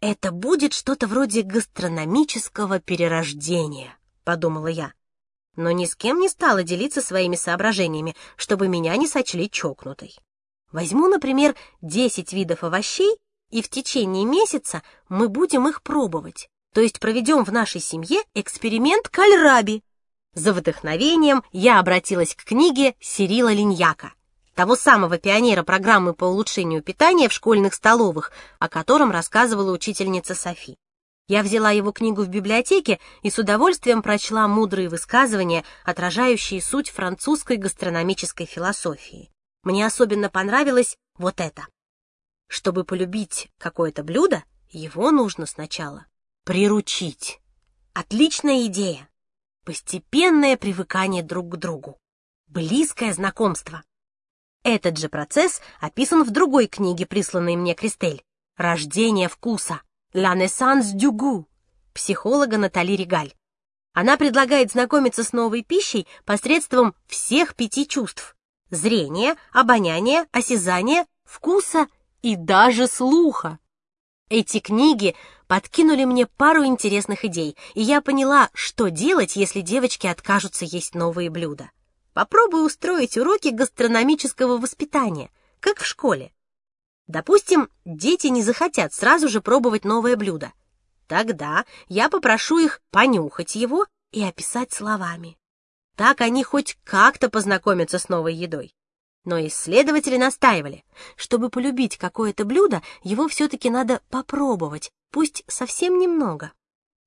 Это будет что-то вроде гастрономического перерождения, подумала я. Но ни с кем не стала делиться своими соображениями, чтобы меня не сочли чокнутой. Возьму, например, 10 видов овощей, и в течение месяца мы будем их пробовать, то есть проведем в нашей семье эксперимент кальраби. За вдохновением я обратилась к книге Сирила Линьяка того самого пионера программы по улучшению питания в школьных столовых, о котором рассказывала учительница Софи. Я взяла его книгу в библиотеке и с удовольствием прочла мудрые высказывания, отражающие суть французской гастрономической философии. Мне особенно понравилось вот это. Чтобы полюбить какое-то блюдо, его нужно сначала приручить. Отличная идея. Постепенное привыкание друг к другу. Близкое знакомство. Этот же процесс описан в другой книге, присланной мне Кристель «Рождение вкуса» «La naissance du goût» психолога Натали Регаль. Она предлагает знакомиться с новой пищей посредством всех пяти чувств – зрения, обоняния, осязания, вкуса и даже слуха. Эти книги подкинули мне пару интересных идей, и я поняла, что делать, если девочки откажутся есть новые блюда. Попробуй устроить уроки гастрономического воспитания, как в школе. Допустим, дети не захотят сразу же пробовать новое блюдо. Тогда я попрошу их понюхать его и описать словами. Так они хоть как-то познакомятся с новой едой. Но исследователи настаивали, чтобы полюбить какое-то блюдо, его все-таки надо попробовать, пусть совсем немного.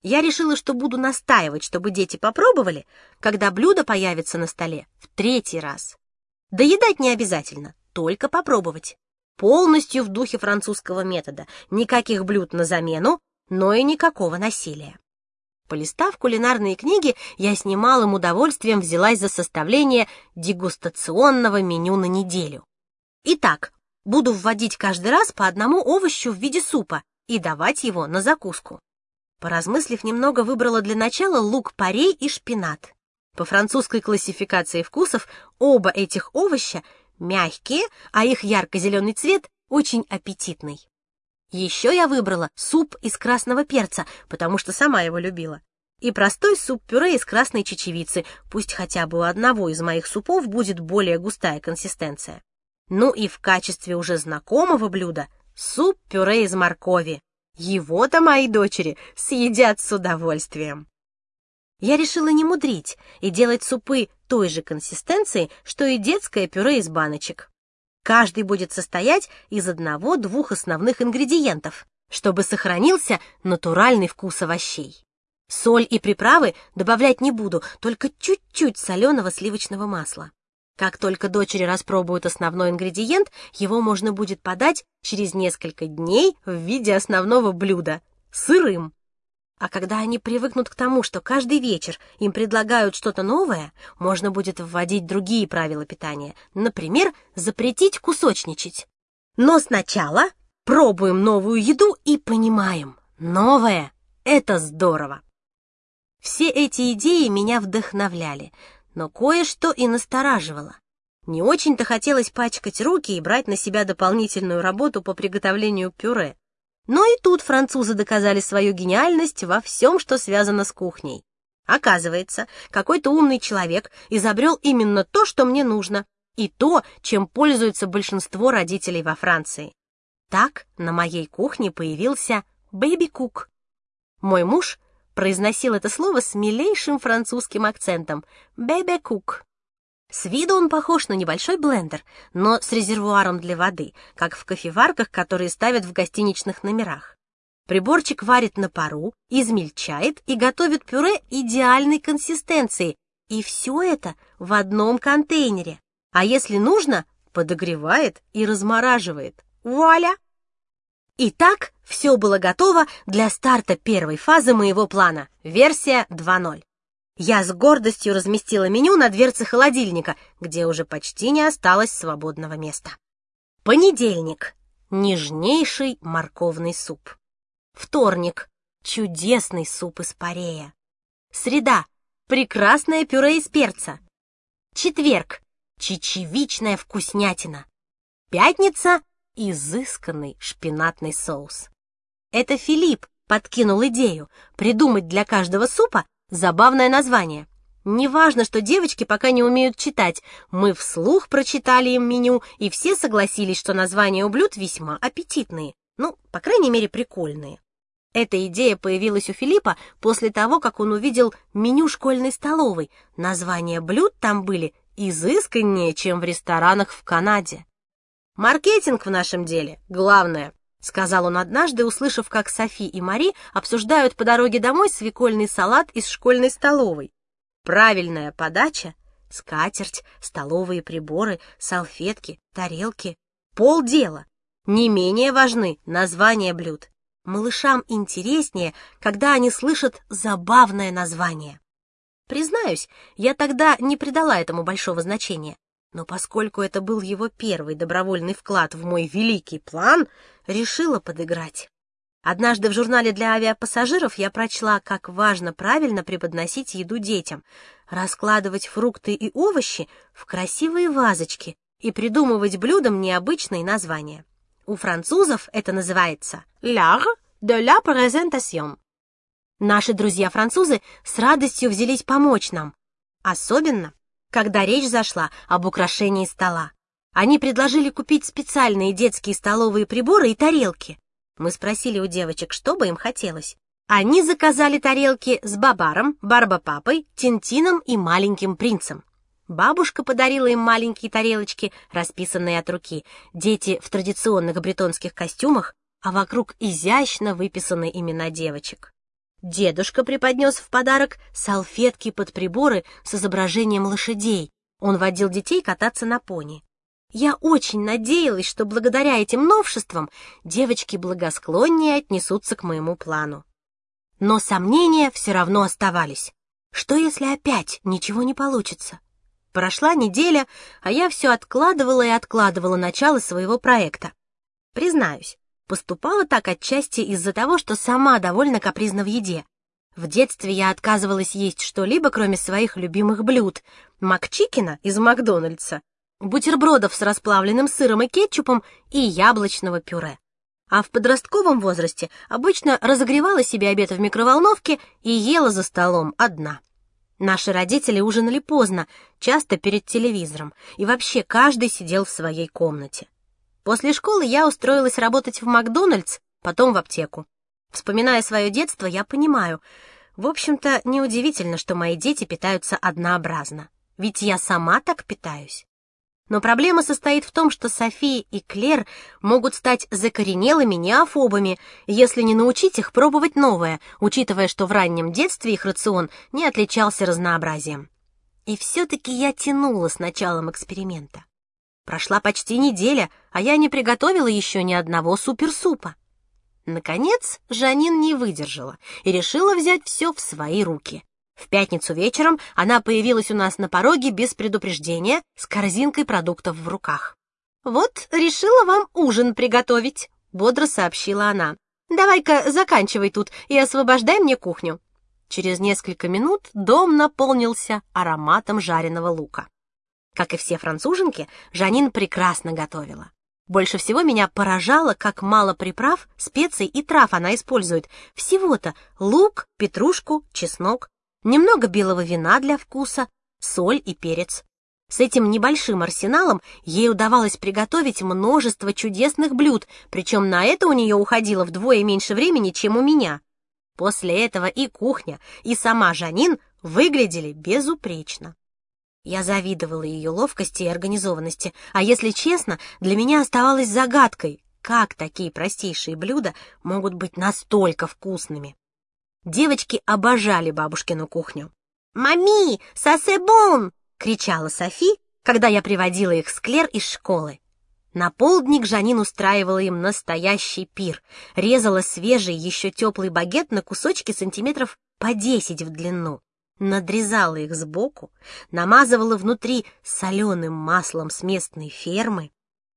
Я решила, что буду настаивать, чтобы дети попробовали, когда блюдо появится на столе в третий раз. Доедать не обязательно, только попробовать. Полностью в духе французского метода. Никаких блюд на замену, но и никакого насилия. Полистав кулинарные книги, я с немалым удовольствием взялась за составление дегустационного меню на неделю. Итак, буду вводить каждый раз по одному овощу в виде супа и давать его на закуску. Поразмыслив немного, выбрала для начала лук-порей и шпинат. По французской классификации вкусов оба этих овоща мягкие, а их ярко-зеленый цвет очень аппетитный. Еще я выбрала суп из красного перца, потому что сама его любила. И простой суп-пюре из красной чечевицы, пусть хотя бы у одного из моих супов будет более густая консистенция. Ну и в качестве уже знакомого блюда суп-пюре из моркови. Его-то мои дочери съедят с удовольствием. Я решила не мудрить и делать супы той же консистенции, что и детское пюре из баночек. Каждый будет состоять из одного-двух основных ингредиентов, чтобы сохранился натуральный вкус овощей. Соль и приправы добавлять не буду, только чуть-чуть соленого сливочного масла. Как только дочери распробуют основной ингредиент, его можно будет подать через несколько дней в виде основного блюда — сырым. А когда они привыкнут к тому, что каждый вечер им предлагают что-то новое, можно будет вводить другие правила питания, например, запретить кусочничать. Но сначала пробуем новую еду и понимаем, новое — это здорово. Все эти идеи меня вдохновляли, но кое-что и настораживало. Не очень-то хотелось пачкать руки и брать на себя дополнительную работу по приготовлению пюре. Но и тут французы доказали свою гениальность во всем, что связано с кухней. Оказывается, какой-то умный человек изобрел именно то, что мне нужно, и то, чем пользуется большинство родителей во Франции. Так на моей кухне появился бэби-кук, Мой муж произносил это слово с милейшим французским акцентом «бебе-кук». С виду он похож на небольшой блендер, но с резервуаром для воды, как в кофеварках, которые ставят в гостиничных номерах. Приборчик варит на пару, измельчает и готовит пюре идеальной консистенции. И все это в одном контейнере. А если нужно, подогревает и размораживает. Вуаля! Итак, все было готово для старта первой фазы моего плана, версия 2.0. Я с гордостью разместила меню на дверце холодильника, где уже почти не осталось свободного места. Понедельник. Нежнейший морковный суп. Вторник. Чудесный суп из парея. Среда. Прекрасное пюре из перца. Четверг. Чечевичная вкуснятина. Пятница. Изысканный шпинатный соус. Это Филипп подкинул идею придумать для каждого супа забавное название. Неважно, что девочки пока не умеют читать, мы вслух прочитали им меню, и все согласились, что названия у блюд весьма аппетитные, ну, по крайней мере, прикольные. Эта идея появилась у Филиппа после того, как он увидел меню школьной столовой. Названия блюд там были изысканнее, чем в ресторанах в Канаде. «Маркетинг в нашем деле — главное», — сказал он однажды, услышав, как Софи и Мари обсуждают по дороге домой свекольный салат из школьной столовой. Правильная подача — скатерть, столовые приборы, салфетки, тарелки — полдела. Не менее важны названия блюд. Малышам интереснее, когда они слышат забавное название. Признаюсь, я тогда не придала этому большого значения, но поскольку это был его первый добровольный вклад в мой великий план, решила подыграть. Однажды в журнале для авиапассажиров я прочла, как важно правильно преподносить еду детям, раскладывать фрукты и овощи в красивые вазочки и придумывать блюдам необычные названия. У французов это называется «l'art de la présentation». Наши друзья-французы с радостью взялись помочь нам, особенно, когда речь зашла об украшении стола. Они предложили купить специальные детские столовые приборы и тарелки. Мы спросили у девочек, что бы им хотелось. Они заказали тарелки с Бабаром, Барбапапой, Тинтином и Маленьким принцем. Бабушка подарила им маленькие тарелочки, расписанные от руки, дети в традиционных бретонских костюмах, а вокруг изящно выписаны имена девочек. Дедушка преподнес в подарок салфетки под приборы с изображением лошадей. Он водил детей кататься на пони. Я очень надеялась, что благодаря этим новшествам девочки благосклоннее отнесутся к моему плану. Но сомнения все равно оставались. Что, если опять ничего не получится? Прошла неделя, а я все откладывала и откладывала начало своего проекта. Признаюсь, поступала так отчасти из-за того, что сама довольно капризна в еде. В детстве я отказывалась есть что-либо, кроме своих любимых блюд. Макчикина из Макдональдса, бутербродов с расплавленным сыром и кетчупом и яблочного пюре. А в подростковом возрасте обычно разогревала себе обед в микроволновке и ела за столом одна. Наши родители ужинали поздно, часто перед телевизором, и вообще каждый сидел в своей комнате. После школы я устроилась работать в Макдональдс, потом в аптеку. Вспоминая свое детство, я понимаю, в общем-то, неудивительно, что мои дети питаются однообразно, ведь я сама так питаюсь. Но проблема состоит в том, что София и Клер могут стать закоренелыми неофобами, если не научить их пробовать новое, учитывая, что в раннем детстве их рацион не отличался разнообразием. И все-таки я тянула с началом эксперимента. Прошла почти неделя, а я не приготовила еще ни одного суперсупа. Наконец, Жанин не выдержала и решила взять все в свои руки. В пятницу вечером она появилась у нас на пороге без предупреждения с корзинкой продуктов в руках. «Вот, решила вам ужин приготовить», — бодро сообщила она. «Давай-ка заканчивай тут и освобождай мне кухню». Через несколько минут дом наполнился ароматом жареного лука. Как и все француженки, Жанин прекрасно готовила. Больше всего меня поражало, как мало приправ, специй и трав она использует. Всего-то лук, петрушку, чеснок, немного белого вина для вкуса, соль и перец. С этим небольшим арсеналом ей удавалось приготовить множество чудесных блюд, причем на это у нее уходило вдвое меньше времени, чем у меня. После этого и кухня, и сама Жанин выглядели безупречно. Я завидовала ее ловкости и организованности, а если честно, для меня оставалось загадкой, как такие простейшие блюда могут быть настолько вкусными. Девочки обожали бабушкину кухню. «Мами, сосебон!» — кричала Софи, когда я приводила их с Клер из школы. На полдник Жанин устраивала им настоящий пир, резала свежий, еще теплый багет на кусочки сантиметров по десять в длину, надрезала их сбоку, намазывала внутри соленым маслом с местной фермы.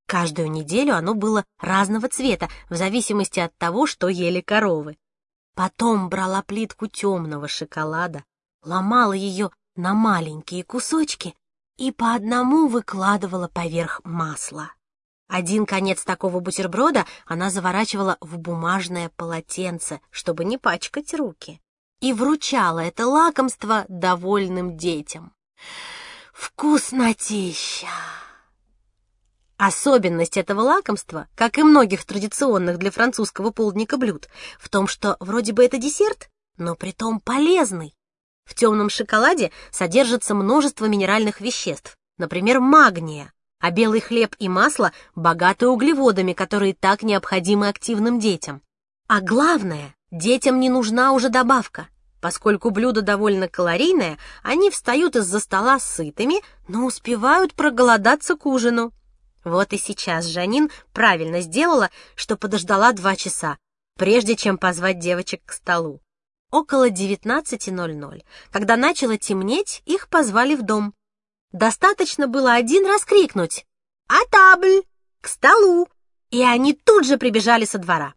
Каждую неделю оно было разного цвета, в зависимости от того, что ели коровы. Потом брала плитку темного шоколада, ломала ее на маленькие кусочки и по одному выкладывала поверх масла. Один конец такого бутерброда она заворачивала в бумажное полотенце, чтобы не пачкать руки, и вручала это лакомство довольным детям. Вкуснотища! Особенность этого лакомства, как и многих традиционных для французского полдника блюд, в том, что вроде бы это десерт, но притом полезный. В темном шоколаде содержится множество минеральных веществ, например, магния, а белый хлеб и масло богаты углеводами, которые так необходимы активным детям. А главное, детям не нужна уже добавка. Поскольку блюдо довольно калорийное, они встают из-за стола сытыми, но успевают проголодаться к ужину. Вот и сейчас Жанин правильно сделала, что подождала два часа, прежде чем позвать девочек к столу. Около 19.00, когда начало темнеть, их позвали в дом. Достаточно было один раз крикнуть «А табль! К столу!» и они тут же прибежали со двора.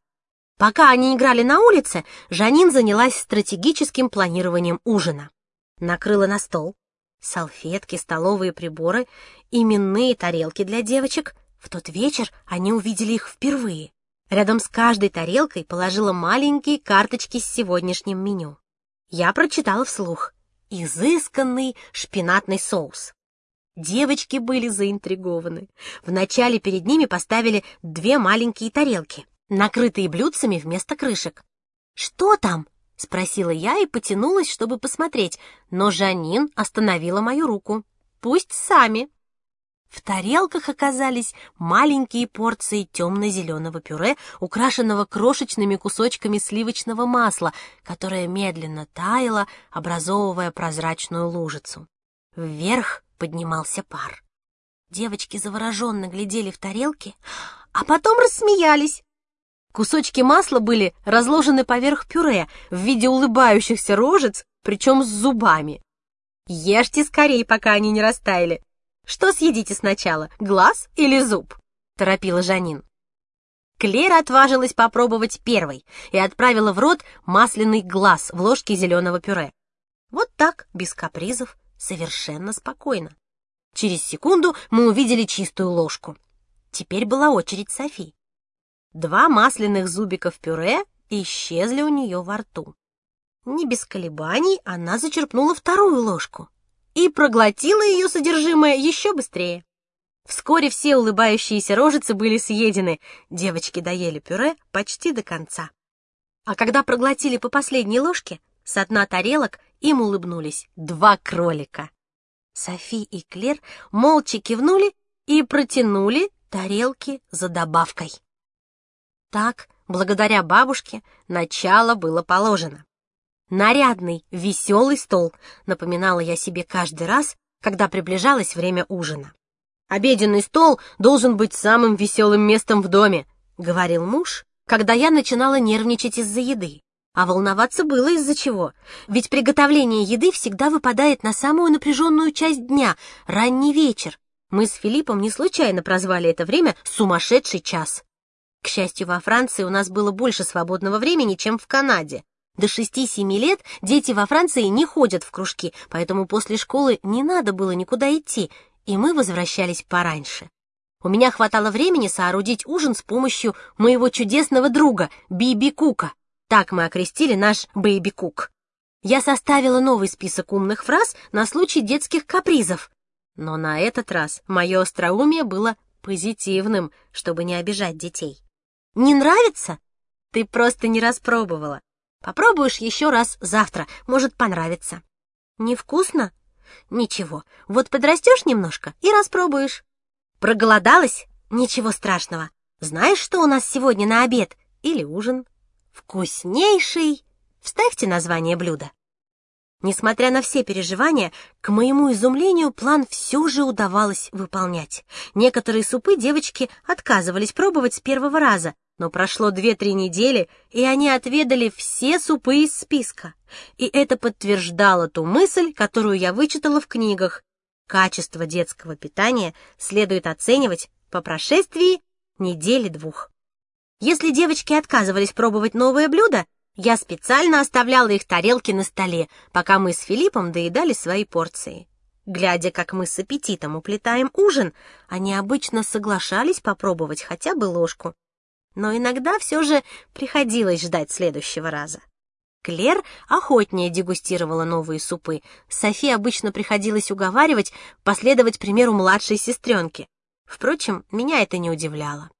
Пока они играли на улице, Жанин занялась стратегическим планированием ужина. Накрыла на стол, салфетки, столовые приборы, именные тарелки для девочек. В тот вечер они увидели их впервые. Рядом с каждой тарелкой положила маленькие карточки с сегодняшним меню. Я прочитала вслух. Изысканный шпинатный соус. Девочки были заинтригованы. Вначале перед ними поставили две маленькие тарелки, накрытые блюдцами вместо крышек. «Что там?» — спросила я и потянулась, чтобы посмотреть, но Жанин остановила мою руку. «Пусть сами». В тарелках оказались маленькие порции темно-зеленого пюре, украшенного крошечными кусочками сливочного масла, которое медленно таяло, образовывая прозрачную лужицу. Вверх поднимался пар. Девочки завороженно глядели в тарелки, а потом рассмеялись. Кусочки масла были разложены поверх пюре в виде улыбающихся рожец, причем с зубами. Ешьте скорее, пока они не растаяли. Что съедите сначала, глаз или зуб? Торопила Жанин. Клера отважилась попробовать первой и отправила в рот масляный глаз в ложке зеленого пюре. Вот так, без капризов, совершенно спокойно. Через секунду мы увидели чистую ложку. Теперь была очередь Софи. Два масляных зубика в пюре исчезли у нее во рту. Не без колебаний она зачерпнула вторую ложку и проглотила ее содержимое еще быстрее. Вскоре все улыбающиеся рожицы были съедены, девочки доели пюре почти до конца. А когда проглотили по последней ложке, с дна тарелок им улыбнулись два кролика. Софи и Клер молча кивнули и протянули тарелки за добавкой. Так, благодаря бабушке, начало было положено. Нарядный, веселый стол, напоминала я себе каждый раз, когда приближалось время ужина. «Обеденный стол должен быть самым веселым местом в доме», — говорил муж, когда я начинала нервничать из-за еды. А волноваться было из-за чего? Ведь приготовление еды всегда выпадает на самую напряженную часть дня, ранний вечер. Мы с Филиппом не случайно прозвали это время «сумасшедший час». К счастью, во Франции у нас было больше свободного времени, чем в Канаде. До 6-7 лет дети во Франции не ходят в кружки, поэтому после школы не надо было никуда идти, и мы возвращались пораньше. У меня хватало времени соорудить ужин с помощью моего чудесного друга Биби Кука. Так мы окрестили наш Бэйби Кук. Я составила новый список умных фраз на случай детских капризов. Но на этот раз мое остроумие было позитивным, чтобы не обижать детей. Не нравится? Ты просто не распробовала. Попробуешь еще раз завтра, может понравится. Невкусно? Ничего, вот подрастешь немножко и распробуешь. Проголодалась? Ничего страшного. Знаешь, что у нас сегодня на обед или ужин? Вкуснейший. Вставьте название блюда. Несмотря на все переживания, к моему изумлению план все же удавалось выполнять. Некоторые супы девочки отказывались пробовать с первого раза, но прошло две-три недели, и они отведали все супы из списка. И это подтверждало ту мысль, которую я вычитала в книгах. Качество детского питания следует оценивать по прошествии недели-двух. Если девочки отказывались пробовать новое блюдо, я специально оставляла их тарелки на столе, пока мы с Филиппом доедали свои порции. Глядя, как мы с аппетитом уплетаем ужин, они обычно соглашались попробовать хотя бы ложку. Но иногда все же приходилось ждать следующего раза. Клер охотнее дегустировала новые супы. Софи обычно приходилось уговаривать последовать примеру младшей сестренки. Впрочем, меня это не удивляло.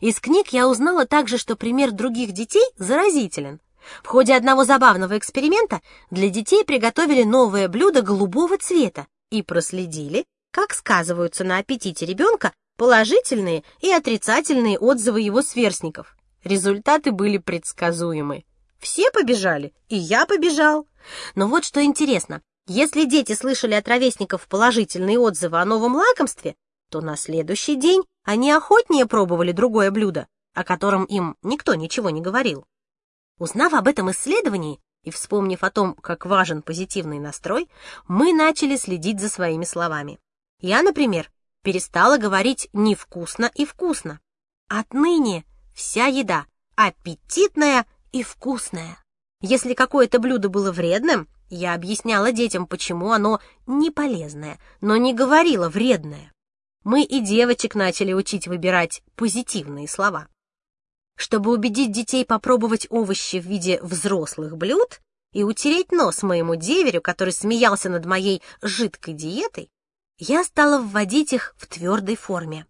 Из книг я узнала также, что пример других детей заразителен. В ходе одного забавного эксперимента для детей приготовили новое блюдо голубого цвета и проследили, как сказываются на аппетите ребенка положительные и отрицательные отзывы его сверстников. Результаты были предсказуемы. Все побежали, и я побежал. Но вот что интересно, если дети слышали от ровесников положительные отзывы о новом лакомстве, то на следующий день они охотнее пробовали другое блюдо, о котором им никто ничего не говорил. Узнав об этом исследовании и вспомнив о том, как важен позитивный настрой, мы начали следить за своими словами. Я, например, перестала говорить «невкусно» и «вкусно». Отныне вся еда аппетитная и вкусная. Если какое-то блюдо было вредным, я объясняла детям, почему оно не полезное, но не говорила вредное мы и девочек начали учить выбирать позитивные слова. Чтобы убедить детей попробовать овощи в виде взрослых блюд и утереть нос моему деверю, который смеялся над моей жидкой диетой, я стала вводить их в твердой форме.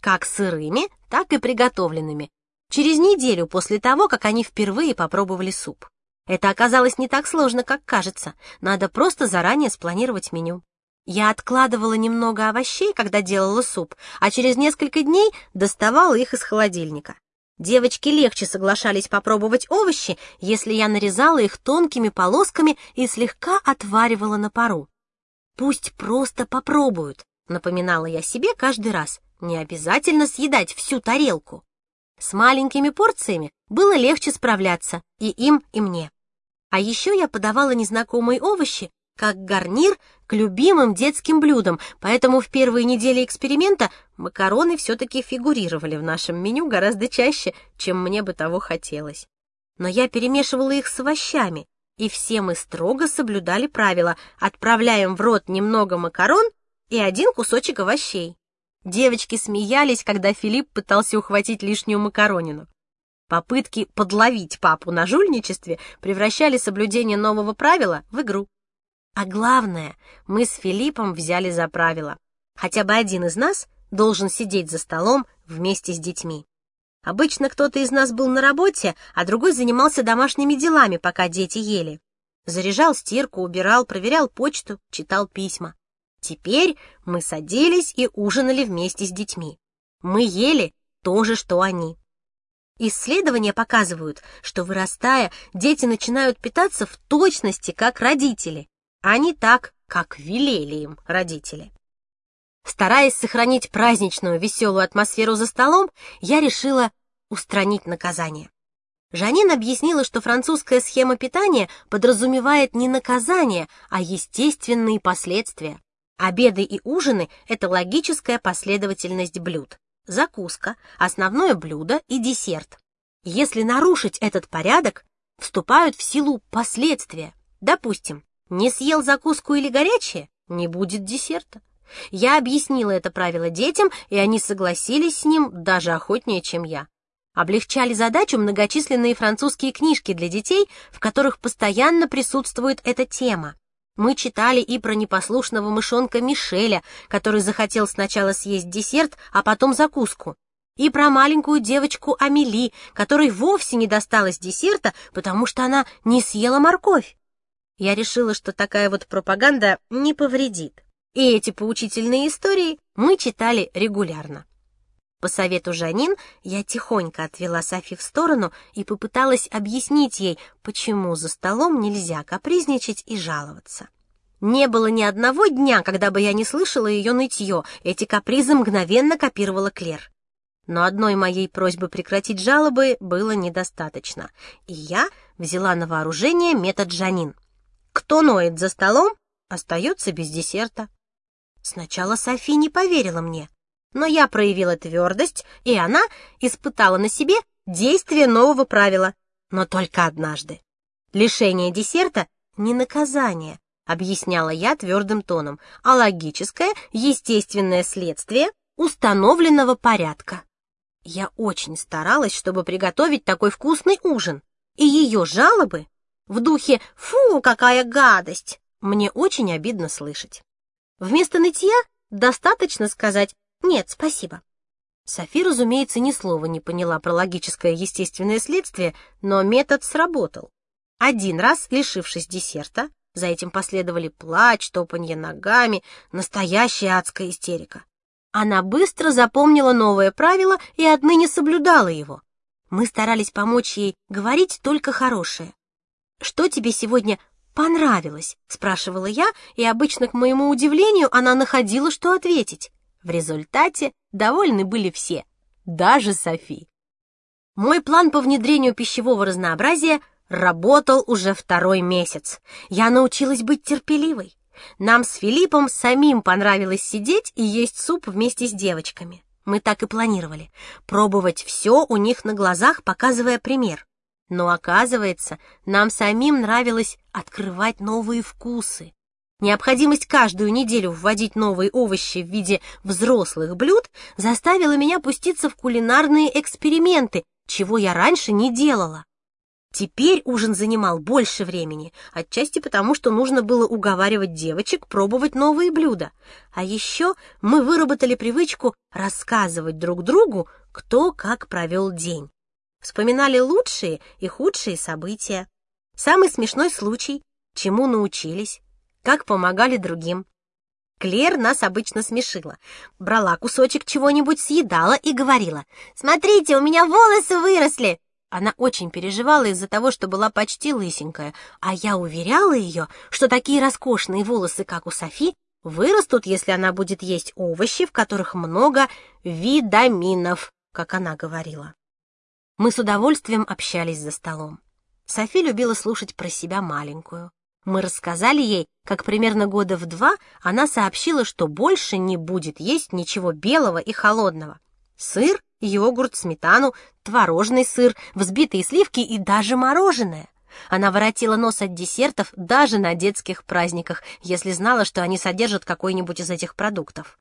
Как сырыми, так и приготовленными, через неделю после того, как они впервые попробовали суп. Это оказалось не так сложно, как кажется, надо просто заранее спланировать меню. Я откладывала немного овощей, когда делала суп, а через несколько дней доставала их из холодильника. Девочки легче соглашались попробовать овощи, если я нарезала их тонкими полосками и слегка отваривала на пару. «Пусть просто попробуют», — напоминала я себе каждый раз. «Не обязательно съедать всю тарелку». С маленькими порциями было легче справляться и им, и мне. А еще я подавала незнакомые овощи как гарнир к любимым детским блюдам, поэтому в первые недели эксперимента макароны все-таки фигурировали в нашем меню гораздо чаще, чем мне бы того хотелось. Но я перемешивала их с овощами, и все мы строго соблюдали правила «отправляем в рот немного макарон и один кусочек овощей». Девочки смеялись, когда Филипп пытался ухватить лишнюю макаронину. Попытки подловить папу на жульничестве превращали соблюдение нового правила в игру. А главное, мы с Филиппом взяли за правило. Хотя бы один из нас должен сидеть за столом вместе с детьми. Обычно кто-то из нас был на работе, а другой занимался домашними делами, пока дети ели. Заряжал стирку, убирал, проверял почту, читал письма. Теперь мы садились и ужинали вместе с детьми. Мы ели то же, что они. Исследования показывают, что вырастая, дети начинают питаться в точности, как родители а не так, как велели им родители. Стараясь сохранить праздничную веселую атмосферу за столом, я решила устранить наказание. Жанин объяснила, что французская схема питания подразумевает не наказание, а естественные последствия. Обеды и ужины — это логическая последовательность блюд. Закуска, основное блюдо и десерт. Если нарушить этот порядок, вступают в силу последствия. Допустим, не съел закуску или горячее — не будет десерта. Я объяснила это правило детям, и они согласились с ним даже охотнее, чем я. Облегчали задачу многочисленные французские книжки для детей, в которых постоянно присутствует эта тема. Мы читали и про непослушного мышонка Мишеля, который захотел сначала съесть десерт, а потом закуску. и про маленькую девочку Амели, которой вовсе не досталось десерта, потому что она не съела морковь. Я решила, что такая вот пропаганда не повредит. И эти поучительные истории мы читали регулярно. По совету Жанин я тихонько отвела Софи в сторону и попыталась объяснить ей, почему за столом нельзя капризничать и жаловаться. Не было ни одного дня, когда бы я не слышала ее нытье, эти капризы мгновенно копировала Клер. Но одной моей просьбы прекратить жалобы было недостаточно, и я взяла на вооружение метод Жанин. Кто ноет за столом, остается без десерта. Сначала Софи не поверила мне, но я проявила твердость, и она испытала на себе действие нового правила, но только однажды. Лишение десерта — не наказание, объясняла я твердым тоном, а логическое, естественное следствие установленного порядка. Я очень старалась, чтобы приготовить такой вкусный ужин, и ее жалобы в духе «фу, какая гадость!» мне очень обидно слышать. Вместо нытья достаточно сказать «нет, спасибо». Софи, разумеется, ни слова не поняла про логическое естественное следствие, но метод сработал. Один раз, лишившись десерта, за этим последовали плач, топанье ногами, настоящая адская истерика. Она быстро запомнила новое правило и отныне соблюдала его. Мы старались помочь ей говорить только хорошее. «Что тебе сегодня понравилось?» — спрашивала я, и обычно, к моему удивлению, она находила, что ответить. В результате довольны были все, даже Софи. Мой план по внедрению пищевого разнообразия работал уже второй месяц. Я научилась быть терпеливой. Нам с Филиппом самим понравилось сидеть и есть суп вместе с девочками. Мы так и планировали. Пробовать все у них на глазах, показывая пример. Но оказывается, нам самим нравилось открывать новые вкусы. Необходимость каждую неделю вводить новые овощи в виде взрослых блюд заставила меня пуститься в кулинарные эксперименты, чего я раньше не делала. Теперь ужин занимал больше времени, отчасти потому, что нужно было уговаривать девочек пробовать новые блюда. А еще мы выработали привычку рассказывать друг другу, кто как провел день. Вспоминали лучшие и худшие события. Самый смешной случай, чему научились, как помогали другим. Клер нас обычно смешила. Брала кусочек чего-нибудь, съедала и говорила, «Смотрите, у меня волосы выросли!» Она очень переживала из-за того, что была почти лысенькая, а я уверяла ее, что такие роскошные волосы, как у Софи, вырастут, если она будет есть овощи, в которых много витаминов, как она говорила. Мы с удовольствием общались за столом. Софи любила слушать про себя маленькую. Мы рассказали ей, как примерно года в два она сообщила, что больше не будет есть ничего белого и холодного. Сыр йогурт, сметану, творожный сыр, взбитые сливки и даже мороженое. Она воротила нос от десертов даже на детских праздниках, если знала, что они содержат какой-нибудь из этих продуктов.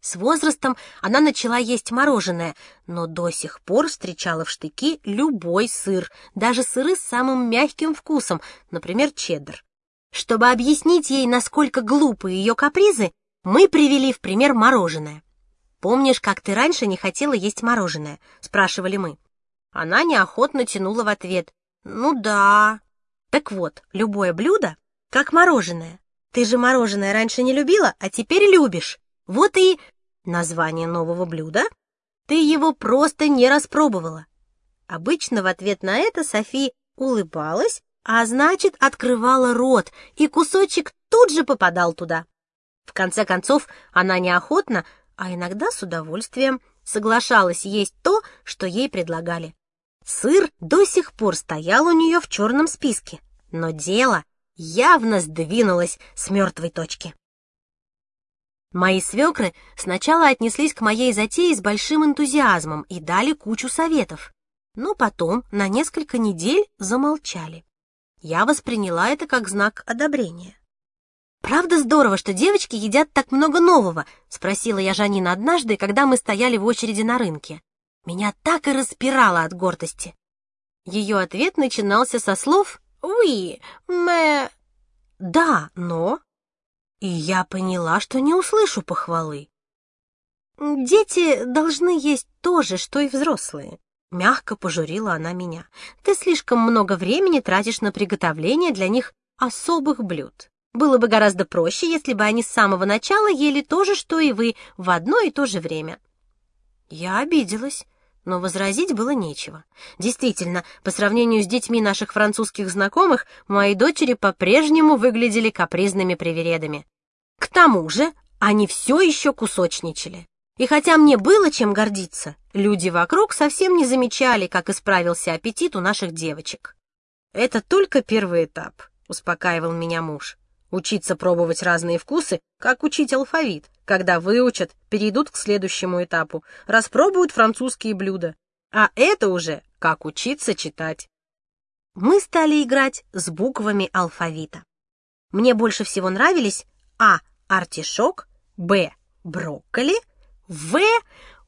С возрастом она начала есть мороженое, но до сих пор встречала в штыки любой сыр, даже сыры с самым мягким вкусом, например, чеддер. Чтобы объяснить ей, насколько глупы ее капризы, мы привели в пример мороженое. «Помнишь, как ты раньше не хотела есть мороженое?» — спрашивали мы. Она неохотно тянула в ответ. «Ну да». Так вот, любое блюдо как мороженое. Ты же мороженое раньше не любила, а теперь любишь. Вот и название нового блюда. Ты его просто не распробовала. Обычно в ответ на это Софи улыбалась, а значит, открывала рот, и кусочек тут же попадал туда. В конце концов, она неохотно, а иногда с удовольствием соглашалась есть то, что ей предлагали. Сыр до сих пор стоял у нее в черном списке, но дело явно сдвинулось с мертвой точки. Мои свекры сначала отнеслись к моей затее с большим энтузиазмом и дали кучу советов, но потом на несколько недель замолчали. Я восприняла это как знак одобрения. «Правда здорово, что девочки едят так много нового?» — спросила я Жанина однажды, когда мы стояли в очереди на рынке. Меня так и распирало от гордости. Ее ответ начинался со слов «Уи, мэ...» «Да, но...» И я поняла, что не услышу похвалы. Дети должны есть то же, что и взрослые. Мягко пожурила она меня. Ты слишком много времени тратишь на приготовление для них особых блюд. Было бы гораздо проще, если бы они с самого начала ели то же, что и вы, в одно и то же время. Я обиделась, но возразить было нечего. Действительно, по сравнению с детьми наших французских знакомых, мои дочери по-прежнему выглядели капризными привередами. К тому же они все еще кусочничали. И хотя мне было чем гордиться, люди вокруг совсем не замечали, как исправился аппетит у наших девочек. «Это только первый этап», — успокаивал меня муж. «Учиться пробовать разные вкусы, как учить алфавит. Когда выучат, перейдут к следующему этапу, распробуют французские блюда. А это уже как учиться читать». Мы стали играть с буквами алфавита. Мне больше всего нравились А — артишок, Б — брокколи — в.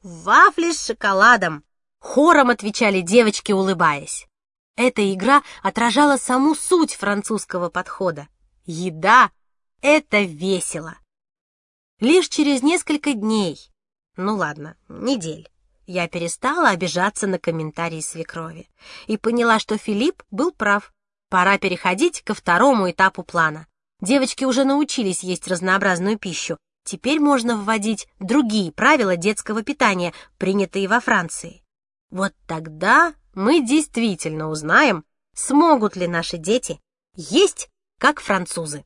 Вафли с шоколадом. Хором отвечали девочки, улыбаясь. Эта игра отражала саму суть французского подхода. Еда — это весело. Лишь через несколько дней, ну ладно, недель, я перестала обижаться на комментарии свекрови и поняла, что Филипп был прав. Пора переходить ко второму этапу плана. Девочки уже научились есть разнообразную пищу, Теперь можно вводить другие правила детского питания, принятые во Франции. Вот тогда мы действительно узнаем, смогут ли наши дети есть как французы.